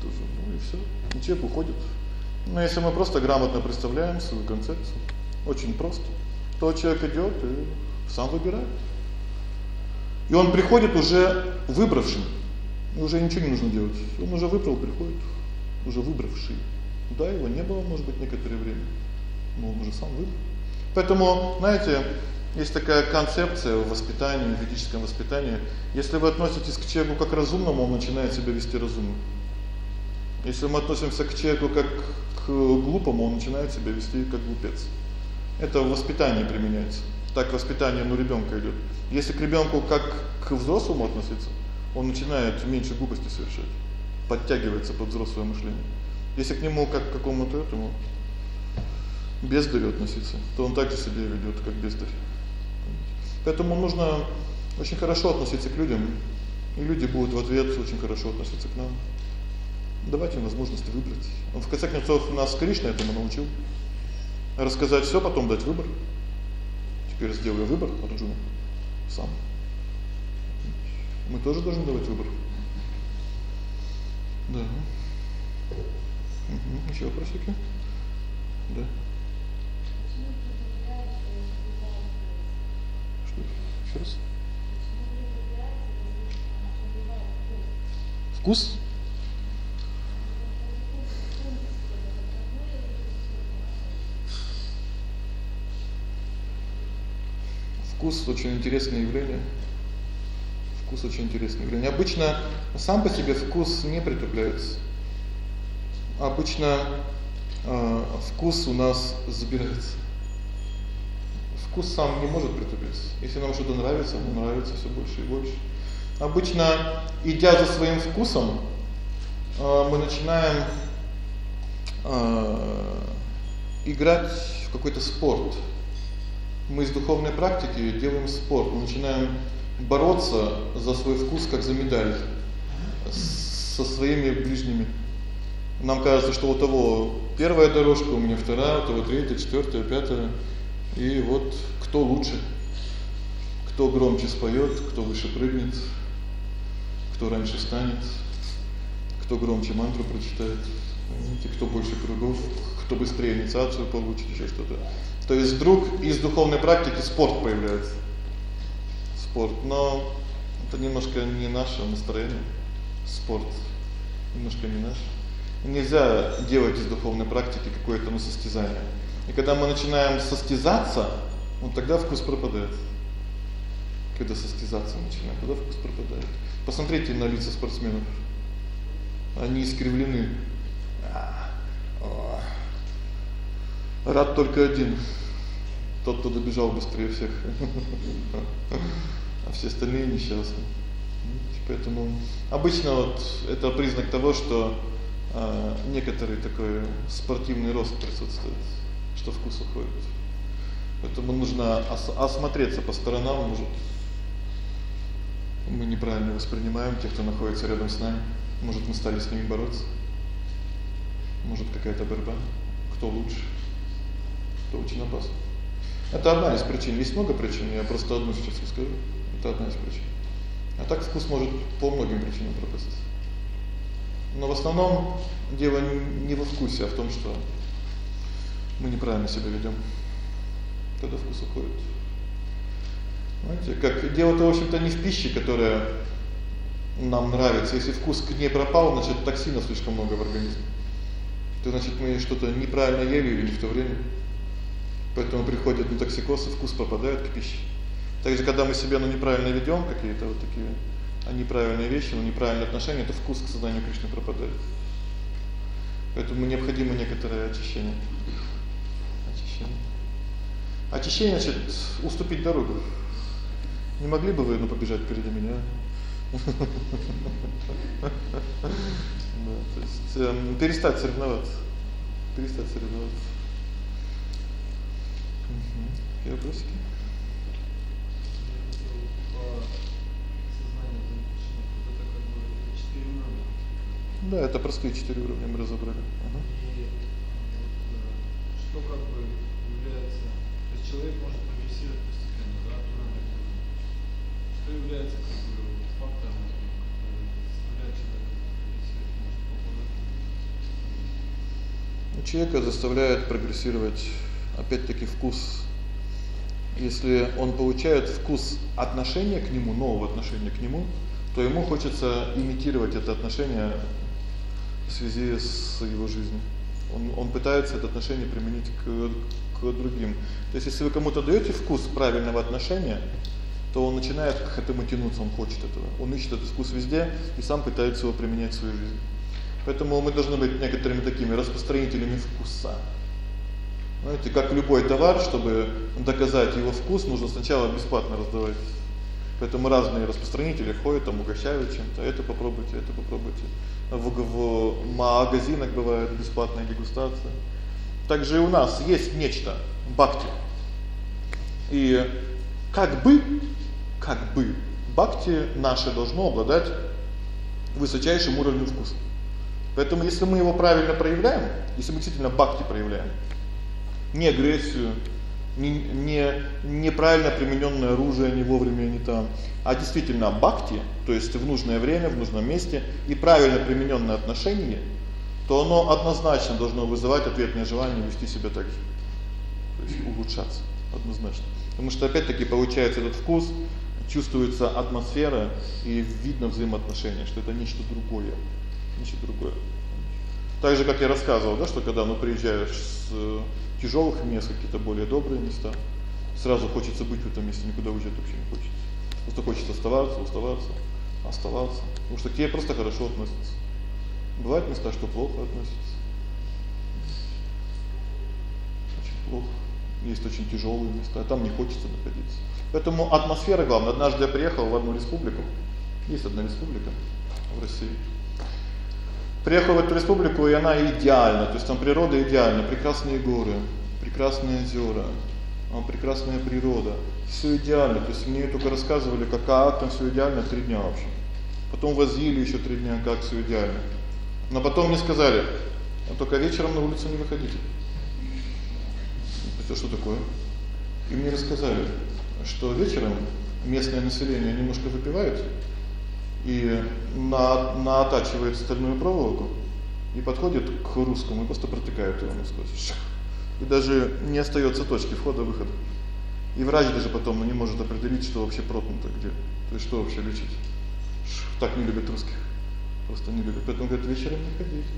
Тоже, ну и всё. И человек уходит. Но если мы просто грамотно представляем свою концепцию, очень просто. То человек идёт и сам выбирает. И он приходит уже выбравшим. И уже ничего не нужно делать. Он уже выбрал, приходит уже выбравший. Да, его не было, может быть, некоторое время. Но он уже сам выбрал. Поэтому, знаете, есть такая концепция в воспитании, в ведическом воспитании. Если вы относитесь к человеку как к разумному, он начинает себя вести разумно. Если мы относимся к человеку как к глупому, он начинает себя вести как глупец. Это в воспитании применяется. Так воспитание ну ребёнка идёт. Если к ребёнку как к взрослому относиться, он начинает меньше глупостей совершать, подтягивается под взрослое мышление. Если к нему как к какому-то этому бездарю относиться, то он также себя ведёт как бездарь. Поэтому нужно очень хорошо относиться к людям, и люди будут в ответ очень хорошо относиться к нам. Давайте им возможность выбрать. Он в конце концов нас Кришна этому научил. Рассказать всё, потом дать выбор. Теперь сделаю выбор, Арджуна. Сам. Мы тоже должны давать выбор. Да. Угу. Ещё вопросики? Да. Что? Ещё раз. Вкус? Вкус очень интересное явление. Вкус очень интересное явление. Обычно сам по себе вкус не притупляется. Обычно э вкус у нас забирается. вкус сам не может притупиться. Если нам что-то нравится, нам нравится всё больше и больше. Обычно, идя за своим вкусом, э мы начинаем э играть в какой-то спорт. Мы из духовной практики делаем спорт, мы начинаем бороться за свой вкус как за медаль со своими ближними. Нам кажется, что у того первая дорожка, у меня вторая, у того третья, четвёртая, пятая. И вот кто лучше? Кто громче споёт, кто выше прыгнет, кто раньше встанет, кто громче мантру прочитает, понимаете, кто больше кругов, кто быстрее инициацию получит, ещё что-то. То есть вдруг из духовной практики спорт появляется. Спорт, но это немножко не наше настроение. Спорт немножко не наше. Нельзя делать из духовной практики какое-то ну состязание. И когда мы начинаем состязаться, вот тогда вкус пропадает. Когда состязаться начинаем, тогда вкус пропадает. Посмотрите на лица спортсменов. Они искривлены. Рад только один. Тот, кто добежал быстрее всех. А все остальные несчастны. Поэтому обычно вот это признак того, что э некоторый такой спортивный рост присутствует что вкус уходит. Поэтому нужно ос осмотреться по сторонам, может мы неправильно воспринимаем тех, кто находится рядом с нами. Может, мы стали с ними бороться. Может, какая-то борьба, кто лучше. Это очень опасно. Это одна из причин. Есть много причин, я просто одну сейчас расскажу. Это одна из причин. А так вкус может по многим причинам пропасть. Но в основном дело не во вкусе, а в том, что мы неправильно себя ведём. Тогда вкус уходит. Знаете, как дело-то, в общем-то, не в пище, которая нам нравится. Если вкус к ней пропал, значит, токсинов слишком много в организме. То значит, мы что-то неправильно ели или в то время. Поэтому приходит на токсикоз, и вкус пропадает к пище. Также когда мы себя ну неправильно ведём, какие-то вот такие неправильные вещи, ну неправильные отношения, то вкус к сознанию Кришны пропадает. Поэтому необходимо некоторое очищение. Очищение значит уступить дорогу. Не могли бы вы ну побежать впереди меня? *laughs* Да, то есть э, перестать соревноваться. Перестать соревноваться. Угу. Вопросики? Да, это простые четыре уровня мы разобрали. Ага. И что как бы является человек может прогрессировать постепенно, да. Что является как бы фактором, который заставляет человека прогрессировать, может, по Человека заставляет прогрессировать опять-таки вкус. Если он получает вкус отношения к нему, нового отношения к нему, то ему хочется имитировать это отношение в связи с его жизнью. Он он пытается это отношение применить к к другим. То есть если вы кому-то даёте вкус правильного отношения, то он начинает к этому тянуться, он хочет этого. Он ищет этот вкус везде и сам пытается его применять в свою жизнь. Поэтому мы должны быть некоторыми такими распространителями вкуса. Знаете, как любой товар, чтобы доказать его вкус, нужно сначала бесплатно раздавать. Поэтому разные распространители ходят, там угощают чем-то. Это попробуйте, это попробуйте. В, в магазинах бывает бесплатная дегустация. Также и у нас есть нечто бхакти. И как бы как бы бхакти наше должно обладать высочайшим уровнем вкуса. Поэтому если мы его правильно проявляем, если мы действительно бхакти проявляем, не агрессию, не не неправильно применённое оружие не вовремя не там, а действительно бхакти, то есть в нужное время, в нужном месте и правильно применённое отношение то оно однозначно должно вызывать ответное желание вести себя так. То есть улучшаться однозначно. Потому что опять-таки получается этот вкус, чувствуется атмосфера и видно взаимоотношения, что это нечто другое. Нечто другое. Так же как я рассказывал, да, что когда ну приезжаешь с тяжёлых мест, какие-то более добрые места, сразу хочется быть в этом месте, никуда уезжать вообще не хочется. Просто хочется оставаться, оставаться, оставаться, потому что к тебе просто хорошо относятся. Бывают места, что плохо относятся. Очень плохо. Есть очень тяжелые места, а там не хочется находиться. Поэтому атмосфера главное. Однажды я приехал в одну республику. Есть одна республика в России. Приехал в эту республику, и она идеальна, то есть там природа идеальна, прекрасные горы, прекрасные озера, а, прекрасная природа. Всё идеально. То есть мне только рассказывали, как как там всё идеально три дня вообще. Потом возили ещё три дня, как всё идеально. Но потом мне сказали: "А только вечером на улицу не выходите". Это что такое? И мне рассказали, что вечером местное население немножко выпивает и на наотачивает стальную проволоку и подходит к русскому и просто протыкает его насквозь. И даже не остаётся точки входа-выхода. И врач даже потом ну, не может определить, что вообще проткнуто где. То есть что вообще лечить. Так не любят русских. Просто не любят. Поэтому говорят: "Вечером не ходите.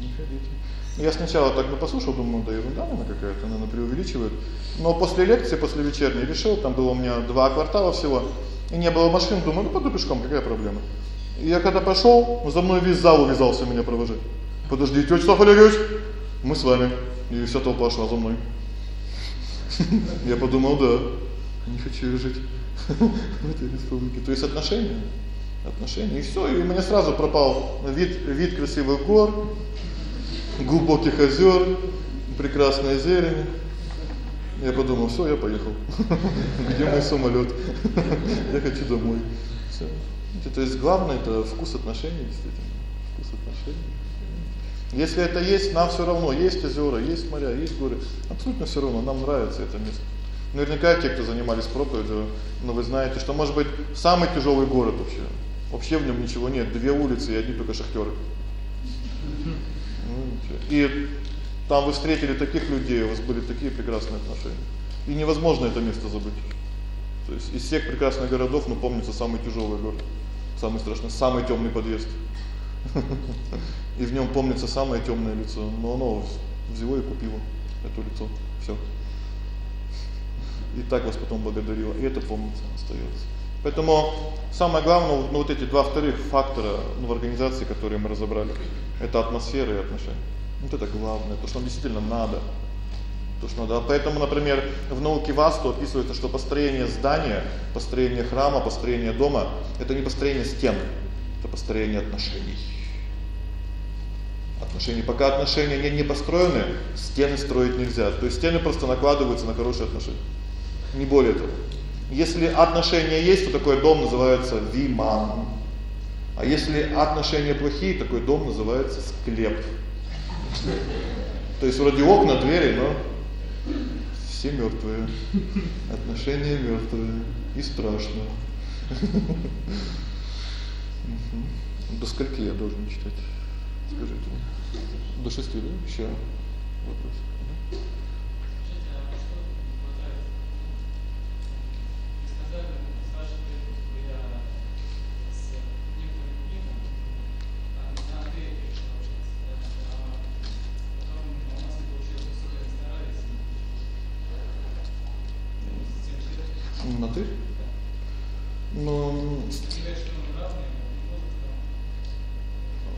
Не ходите". Я сначала так бы послушал, думаю, да ерунда она какая-то, она преувеличивает. Но после лекции, после вечерней решил, там было у меня два квартала всего, и не было машин, думаю, ну пойду пешком, какая проблема. И я когда пошёл, за мной весь зал увязался меня провожать. Подождите, Вячеслав Олегович, мы с вами. И вся толпа шла за мной. *laughs* Я подумал, да. Не хочу жить *laughs* в этой республике. То есть отношения, отношения и всё, и у меня сразу пропал вид вид красивых гор, глубоких озёр, прекрасная зелень. Я подумал: "Всё, я поехал. *laughs* Где мой самолёт? *laughs* Я хочу домой". Всё. То есть главное это вкус отношений, действительно. Вкус отношений. Если это есть, нам всё равно, есть озера, есть моря, есть горы. Абсолютно всё равно, нам нравится это место. Наверняка те, кто занимались проповедью, но вы знаете, что может быть самый тяжёлый город вообще. Вообще в нём ничего нет, две улицы и одни только шахтёры. И там вы встретили таких людей, у вас были такие прекрасные отношения. И невозможно это место забыть. То есть из всех прекрасных городов, ну, помнится самый тяжёлый город, самый страшный, самый тёмный подъезд. И в нём помнится самое тёмное лицо, но оно взяло и купило это лицо. Всё. И так вас потом благодарило. И это помнится, остаётся. Поэтому самое главное, ну вот эти два вторых фактора ну, в организации, которые мы разобрали это атмосфера и отношения. Вот это главное, то, что нам действительно надо. То, что надо. Поэтому, например, в науке Васту описывается, что построение здания, построение храма, построение дома это не построение стен, это построение отношений. Отношения, пока отношения не не построены, стены строить нельзя. То есть стены просто накладываются на хорошие отношения. Не более того. Если отношения есть, то такой дом называется виман. А если отношения плохие, такой дом называется склеп. То есть вроде окна, двери, но все мёртвые. Отношения мёртвые и страшно. Угу. До скольки я должен читать? Скажите. До 6, да? Ещё вопрос.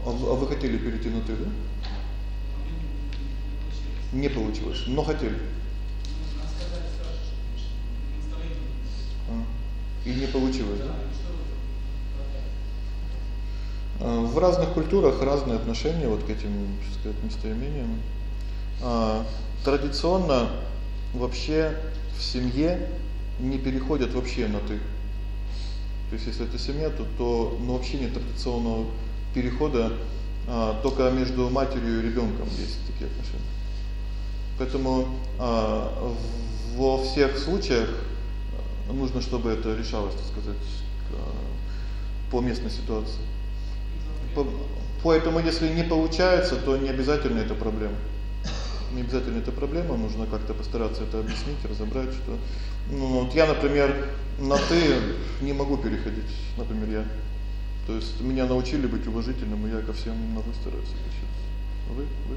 А вы, а вы хотели перейти на ты, да? Не получилось, но хотели. А, и не получилось, да? А, в разных культурах разные отношения вот к этим, так сказать, местоимениям. А традиционно вообще в семье не переходят вообще на ты. То есть если это семья, то то ну вообще нет традиционного перехода, а только между матерью и ребёнком есть такие отношения. Поэтому а во всех случаях нужно, чтобы это решалось, так сказать, по местной ситуации. Поэтому если не получается, то не обязательно это проблема. Не обязательно это проблема, нужно как-то постараться это объяснить, разобрать, что ну вот я, например, на ты не могу переходить, например, я. То есть меня научили быть уважительным, и я ко всем могу стараться обращаться. А вы? Вы?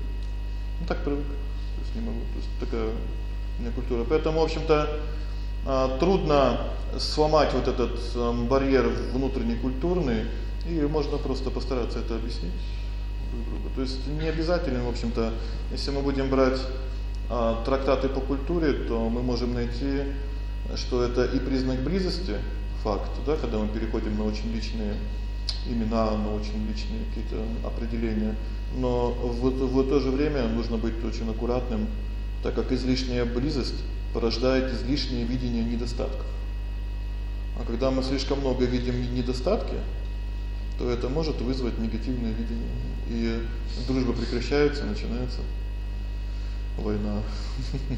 Ну так привык. То есть не могу. То есть такая у меня культура. Поэтому, в общем-то, а, трудно сломать вот этот барьер внутренний культурный, и можно просто постараться это объяснить друг другу. То есть не обязательно, в общем-то, если мы будем брать а трактаты по культуре, то мы можем найти, что это и признак близости, факт, да, когда мы переходим на очень личные имена, на очень личные какие-то определения. Но в в то же время нужно быть очень аккуратным, так как излишняя близость порождает излишнее видение недостатков. А когда мы слишком много видим недостатки, то это может вызвать негативное видение, и дружба прекращается, начинается война.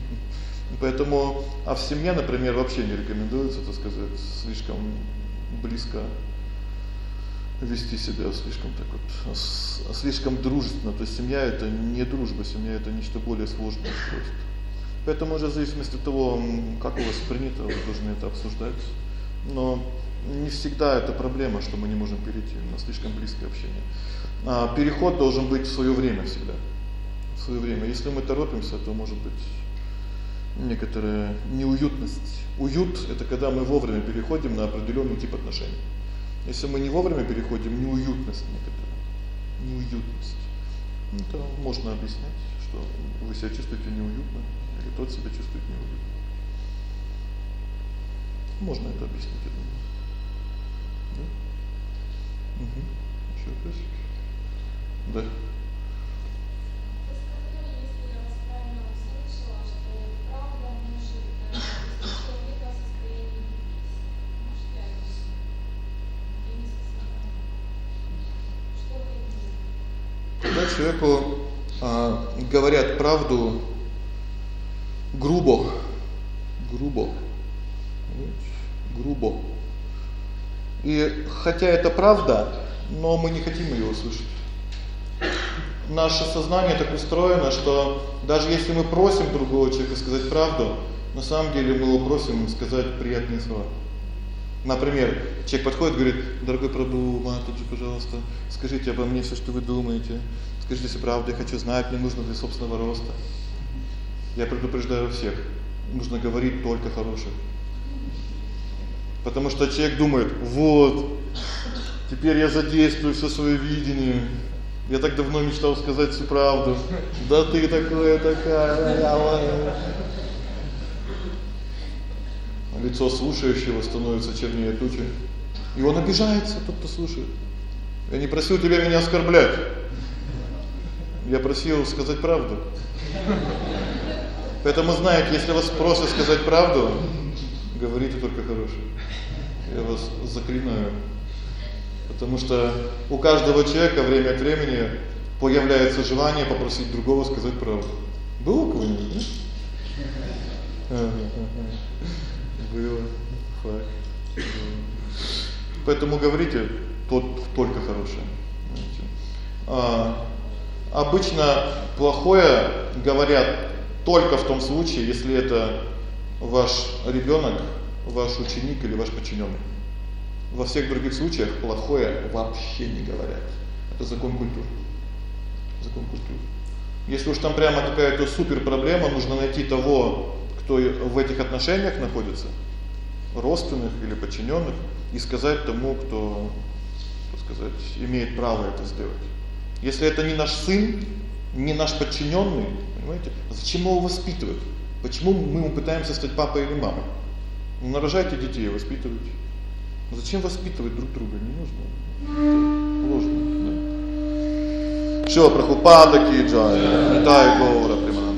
*laughs* Поэтому а в семье, например, вообще не рекомендуется, так сказать, слишком близко вести себя слишком так вот слишком дружественно. То есть семья это не дружба, семья это нечто более сложное просто. Поэтому уже в зависимости от того, как у вас принято, вы должны это обсуждать. Но не всегда это проблема, что мы не можем перейти на слишком близкое общение. А переход должен быть в своё время всегда. В своё время. Если мы торопимся, то может быть некоторая неуютность. Уют это когда мы вовремя переходим на определённый тип отношений. Если мы не вовремя переходим, неуютность некоторая. Неуютность. Ну, это можно объяснять, что вы себя чувствуете неуютно, или тот себя чувствует неуютно. Можно это объяснить, я думаю. Угу. Ещё вопросик? Да. Когда человеку а говорят правду грубо, грубо. Грубо. И хотя это правда, но мы не хотим её услышать. Наше сознание так устроено, что даже если мы просим другого человека сказать правду, на самом деле мы его просим сказать приятные слова. Например, человек подходит, говорит: "Дорогой Прабу, Матаджи, пожалуйста, скажите обо мне всё, что вы думаете. Скажите всю правду, я хочу знать, мне нужно для собственного роста". Я предупреждаю всех: нужно говорить только хорошее. Потому что человек думает: "Вот, теперь я задействую всё своё видение. Я так давно мечтал сказать всю правду. Да ты такое такая". Лицо слушающего становится чернее тучи, и он обижается, тот, кто слушает. Я не просил тебя меня оскорблять. Я просил сказать правду. Поэтому знаете, если вас просят сказать правду, говорите только хорошее. Я вас заклинаю. Потому что у каждого человека время от времени появляется желание попросить другого сказать правду. Было у кого-нибудь? Было. Факт. Поэтому говорите тот только хорошее. А обычно плохое говорят только в том случае, если это ваш ребёнок, ваш ученик или ваш подчинённый. Во всех других случаях плохое вообще не говорят. Это закон культуры. Закон культуры. Если уж там прямо какая-то супер проблема, нужно найти того, кто в этих отношениях находится, родственных или подчинённых, и сказать тому, кто, так сказать, имеет право это сделать. Если это не наш сын, не наш подчинённый, понимаете? Зачем его воспитывать? Почему мы пытаемся стать папой или мамой? Ну нарожайте детей, воспитывайте. Зачем воспитывать друг друга? Не нужно. ложно, да. Шила Прабхупада ки джай. Дай Гаура Примананда.